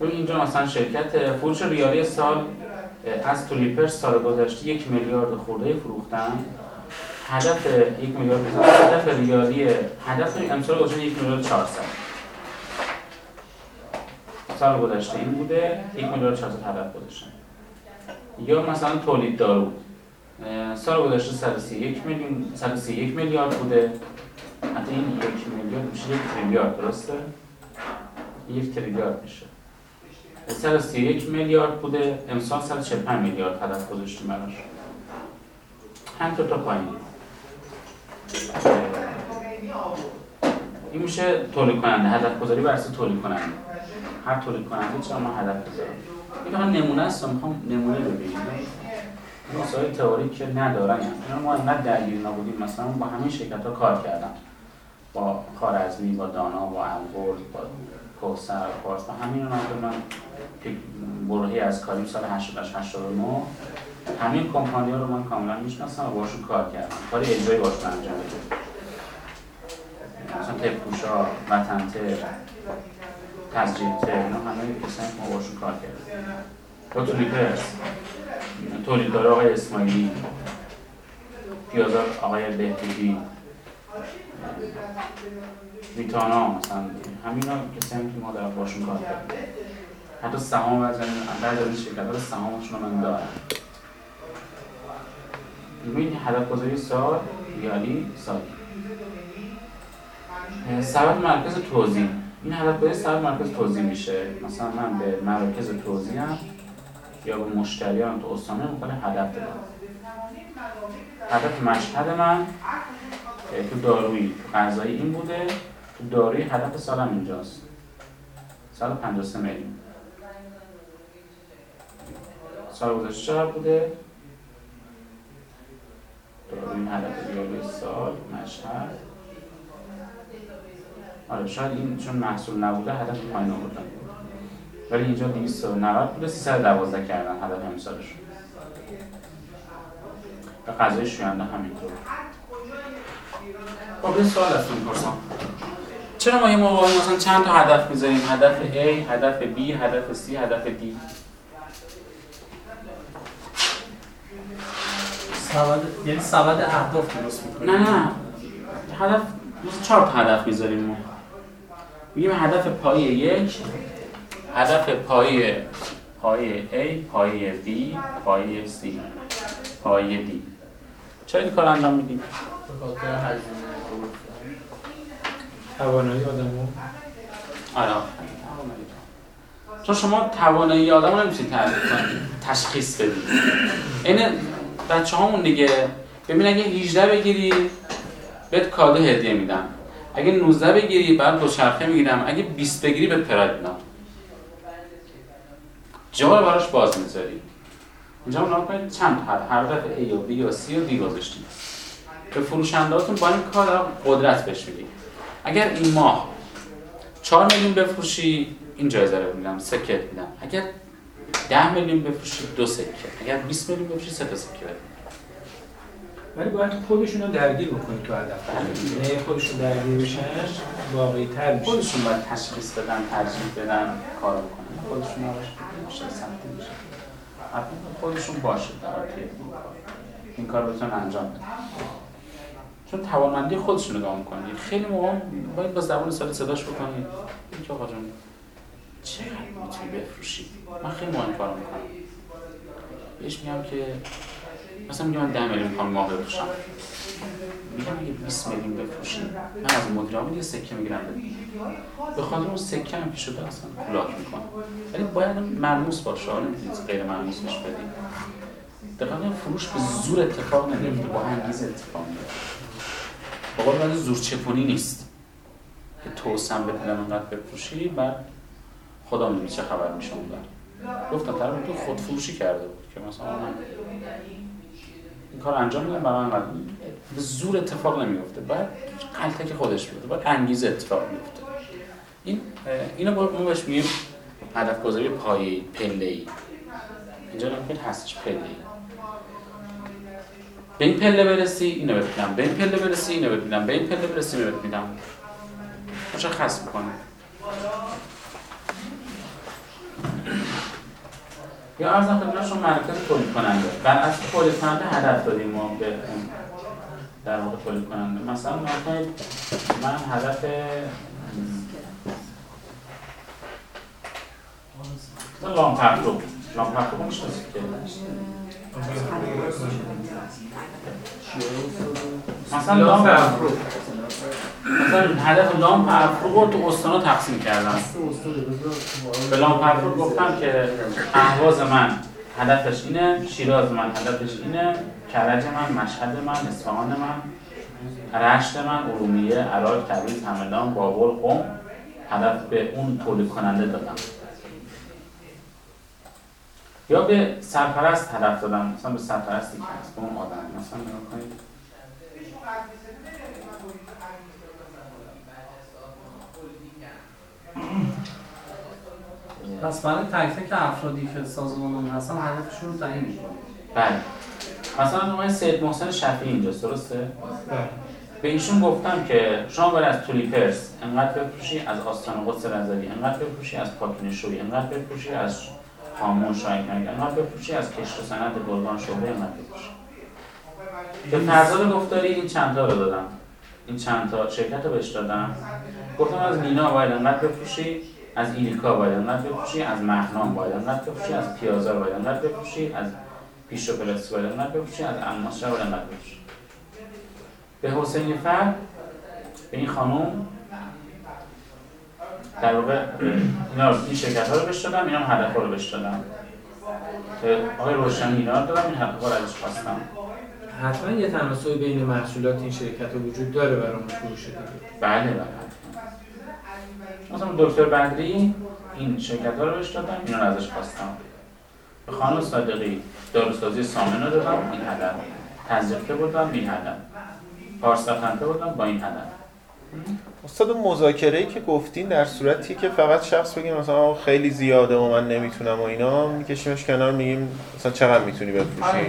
اینجا مثلا شرکت فروش ریالی سال از تولیپرز سال گذشته یک میلیارد خورده فروختن. هدف یک میلیارد هدف ریالی هدف امسال گذشته یک میلیارد 400 سال گذشته این بوده یک میلیارد 400 هدف گذاشتن. یا مثلا تولید دارو. سال گذشته 131 میلیون 131 میلیارد بوده. حتی این یک میلیارد میشه یک تریلیارد درسته؟ یک تریلیارد میشه. 131 میلیارد بوده امسال 145 میلیارد هدف گذاشتیم براش. همینطور تا پایین. این میشه تولید کننده هدف گذاری بر اساس تولید کننده. هر تولید کننده چرا ما هدف بذارم این نمونه است می‌خوام نمونه ببینیم این مسائل تئوری که ندارن. اینا ما انقدر درگیر نبودیم. مثلا با همین شرکت ها کار کردم. با خارزمی با دانا با انگور با کوسر پارس با همین رو من برهی از کاریم سال 88 89 همین کمپانی رو من کاملا می‌شناسم و باشون کار کردم. کار اجرایی باشون انجام دادم مثلا تپوشا وطنته تزریقته اینا همه کسانی که ما باشون کار کردیم. با تولیپرس تولیددار آقای اسماعیلی. پیازار آقای بهبودی ویتانا مثلا. همینا کسانی که ما در باشون کار کردیم. حتی سهام بعضی از این شرکت ها سهامشون رو من دارم. ببین هدف گذاری سال ریالی سال. سبب مرکز توزیع. این هدف گذاری سبب مرکز توزیع میشه. مثلا من به مراکز توزیعم یا به مشتریان تو استانه می‌کنه هدف دارم. هدف مشهد من تو دارویی. تو غذایی این بوده تو دارویی هدف سالم اینجاست. سال 53 میلیون. سال گذشته چقدر بوده؟ دارویی هدف ریالی سال مشهد. آره شاید این چون محصول نبوده هدف پایین آوردن ولی اینجا 290 بوده 312 کردن هدف امسالشون و غذای شوینده همینطور. خب یه سوال از می‌پرسم. چرا ما یه موقع مثلا چند تا هدف می‌ذاریم؟ هدف A، هدف B، هدف C، هدف D سبد یعنی سبد اهداف درست می‌کنه نه نه. هدف چهار تا هدف می‌ذاریم ما. میگیم هدف پایه یک هدف پایه پایه A پایه B پایه C پایه D. چرا این کار انجام میدیم؟ توانایی آدمو. آره. چون شما توانایی آدم رو کنید تشخیص بدید. این بچه هامون دیگه. ببین اگه 18 بگیری بهت کادو هدیه میدم. اگه 19 بگیری بعد دوچرخه می‌گیرم. اگه 20 بگیری بهت پراید میدم. جا رو براش باز می‌ذاری. اینجا نگاه کنید چند هر هر دفعه A یا B یا C یا D گذاشتیم به فروشندهاتون با این کار قدرت بهش اگر این ماه 4 میلیون بفروشی این جایزه رو میدم سکت میدم. اگر 10 میلیون بفروشی دو سکه. اگر 20 میلیون بفروشی سه تا سکه بده. ولی باید خودشون رو درگیر بکنی تو هدف. نه خودشون درگیر بشن واقعی تر میشه. خودشون باید تشخیص بدن ترجیح بدن کار بکنن. خودشون نباشه میشه سمتی میشه. خودشون باشه در این کار. رو بتونن انجام بدن. چون توانمندی خودشون نگاه می‌کنید خیلی موقع باید با زبان ساده صداش بکنید اینکه آقا جون چقدر می‌تونی بفروشی من خیلی مهم کار می‌کنم. بهش میگم که مثلا میگم من 10 میلیون می‌خوام ماه بفروشم. میگم اگه 20 میلیون بفروشی من از مدیرامون یه سکه می‌گیرم به خاطر اون سکه هم که شده اصلا کولاک می‌کنه. ولی باید ملموس باشه نمی‌تونید غیر ملموس بهش بدی دقیقا فروش به زور اتفاق نمیفته با انگیزه اتفاق میفته با قول زور چپونی نیست که توسم بپیدم انقدر بفروشی بعد خدا می‌دونه چه خبر میشه اون گفتم طرف تو خود فروشی کرده بود که مثلا من این کار انجام میدم برای من به زور اتفاق نمیفته بعد قلتک خودش بیفته باید انگیزه اتفاق میفته این اینو ما بهش میگیم هدف گذاری پایه پله ای اینجا نمیگه هستش پله ای به این پله برسی اینو میدم. به این پله برسی اینو میدم. به این پله برسی اینو میدم. مشخص می‌کنه. یا ارزم خدمتشون مرکز تولید کننده بر اساس تولید کننده هدف دادیم ما به در واقع تولید کننده مثلا من هدف م، لامپ افرو لامپ افرو می‌شناسید که مثلا مثلا هدف لامپ افرو رو تو استانا تقسیم کردم. به لامپ افرو گفتم که اهواز من هدفش اینه شیراز من هدفش اینه کرج من مشهد من اصفهان من رشت من ارومیه عراق تبریز همدان بابل قم هدف به اون تولید کننده دادم. یا به سرپرست هدف دادم مثلا به سرپرستی که هست به اون آدم مثلا نگاه کنید. پس برای تک تک افرادی که سازمان هستن هدفشون رو تعیین بله. مثلا آقای سید محسن شفیعی اینجاست درسته؟ به ایشون گفتم که شما باید از تولیپرس انقدر بفروشی از آستان قدس رضوی انقدر بفروشی از پاکین شوی انقدر بفروشی از هامون شاهین انقدر بفروشی از کشت و صنعت گلگان شعبه انقدر بفروشی. به فرزاد گفتاری این چند تا رو دادم. این چند تا شرکت رو بهش دادم. گفتم از مینا باید انقدر بفروشی. از ایلیکا باید انقدر بفروشی. از مهنام باید انقدر بفروشی. از پیازار باید انقدر بفروشی. از پیش و پلاس باید انقدر بفروشی. از الماس شهر باید انقدر بفروشی. به حسین فر به این خانم در واقع اینا رو این شرکت ها رو بهش دادم اینا هم هدف رو بهش دادم. آقای روشنی اینا رو دادم این هدف ها رو ازش خواستم. حتما یه تناسب بین محصولات این شرکت ها وجود داره برای اون فروش دیگه بله بله. مثلا دکتر بدری این شرکت ها رو بهش دادم اینا رو ازش خواستم. به خانم صادقی داروسازی سامن رو دادم این هدف تزریقه بودم این هدف پارسافنته بودم با این هدف استاد اون مذاکره که گفتین در صورتی که فقط شخص بگیم مثلا خیلی زیاده و من نمی‌تونم و اینا میکشیمش کنار میگیم مثلا چقدر می‌تونی بفروشی؟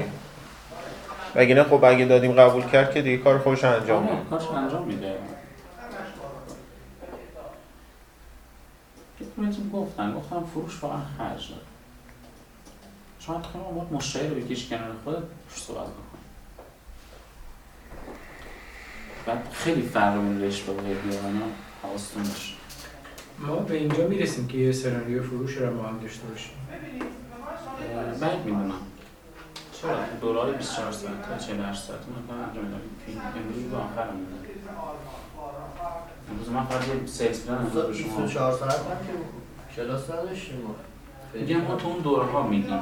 وگرنه خب اگه دادیم قبول کرد که دیگه کار خودش انجام میده. آره، کارش انجام میده. گفتن گفتم فروش واقعا خرج داره. شما خیلی باید مشتری رو بکشی کنار خودت روش صحبت بکن بعد خیلی فرق بین رشته و اینا حواستون باشه. ما به اینجا می‌رسیم که یه سناریو فروش رو ما هم داشته باشیم. بعد می‌دونم. چرا های 24 ساعت تا 48 ساعت. من میدم امروز به آخر میدم امروز من فقط یه سیلز پلان امروز به شما. 24 ساعت؟ کلاس نداشتیم ما. میگم ما تو اون دوره ها میگیم.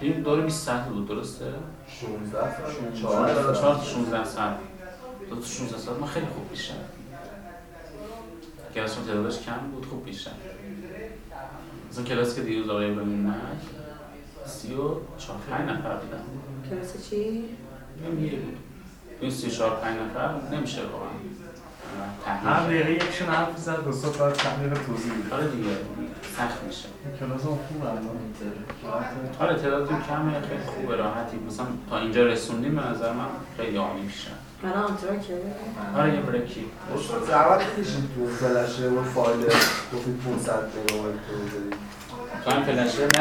تو این دوره 20 ساعت بود درسته؟ 16 ساعت. 4 4 تا 16 ساعت. دو تا 16 ساعت. ما خیلی خوب پیش رفتیم کلاسمون تعدادش کم بود خوب پیش رفتیم مثلا کلاسی که دیروز آقای ابراهیم اومد. سی و چهار پنج نفر بودن. کلاس چی؟ میگم یه بود. این سی و چهار پنج نفر نمیشه واقعا. هر تحلیل دقیقه یکشون حرف می‌زد دو سه باید چند دقیقه توضیح میده آره دیگه سخت میشه. کلاس هم خوب آره تعدادتون کمه خیلی خوبه راحتی. مثلا تا اینجا رسوندیم به نظر من خیلی عالی میشه. الان آنتراکه آره یه بریکی. زحمت بکشید تو فلشه اون فایل گفتید 500 مگابایت رو بذارید. تو هم فلشه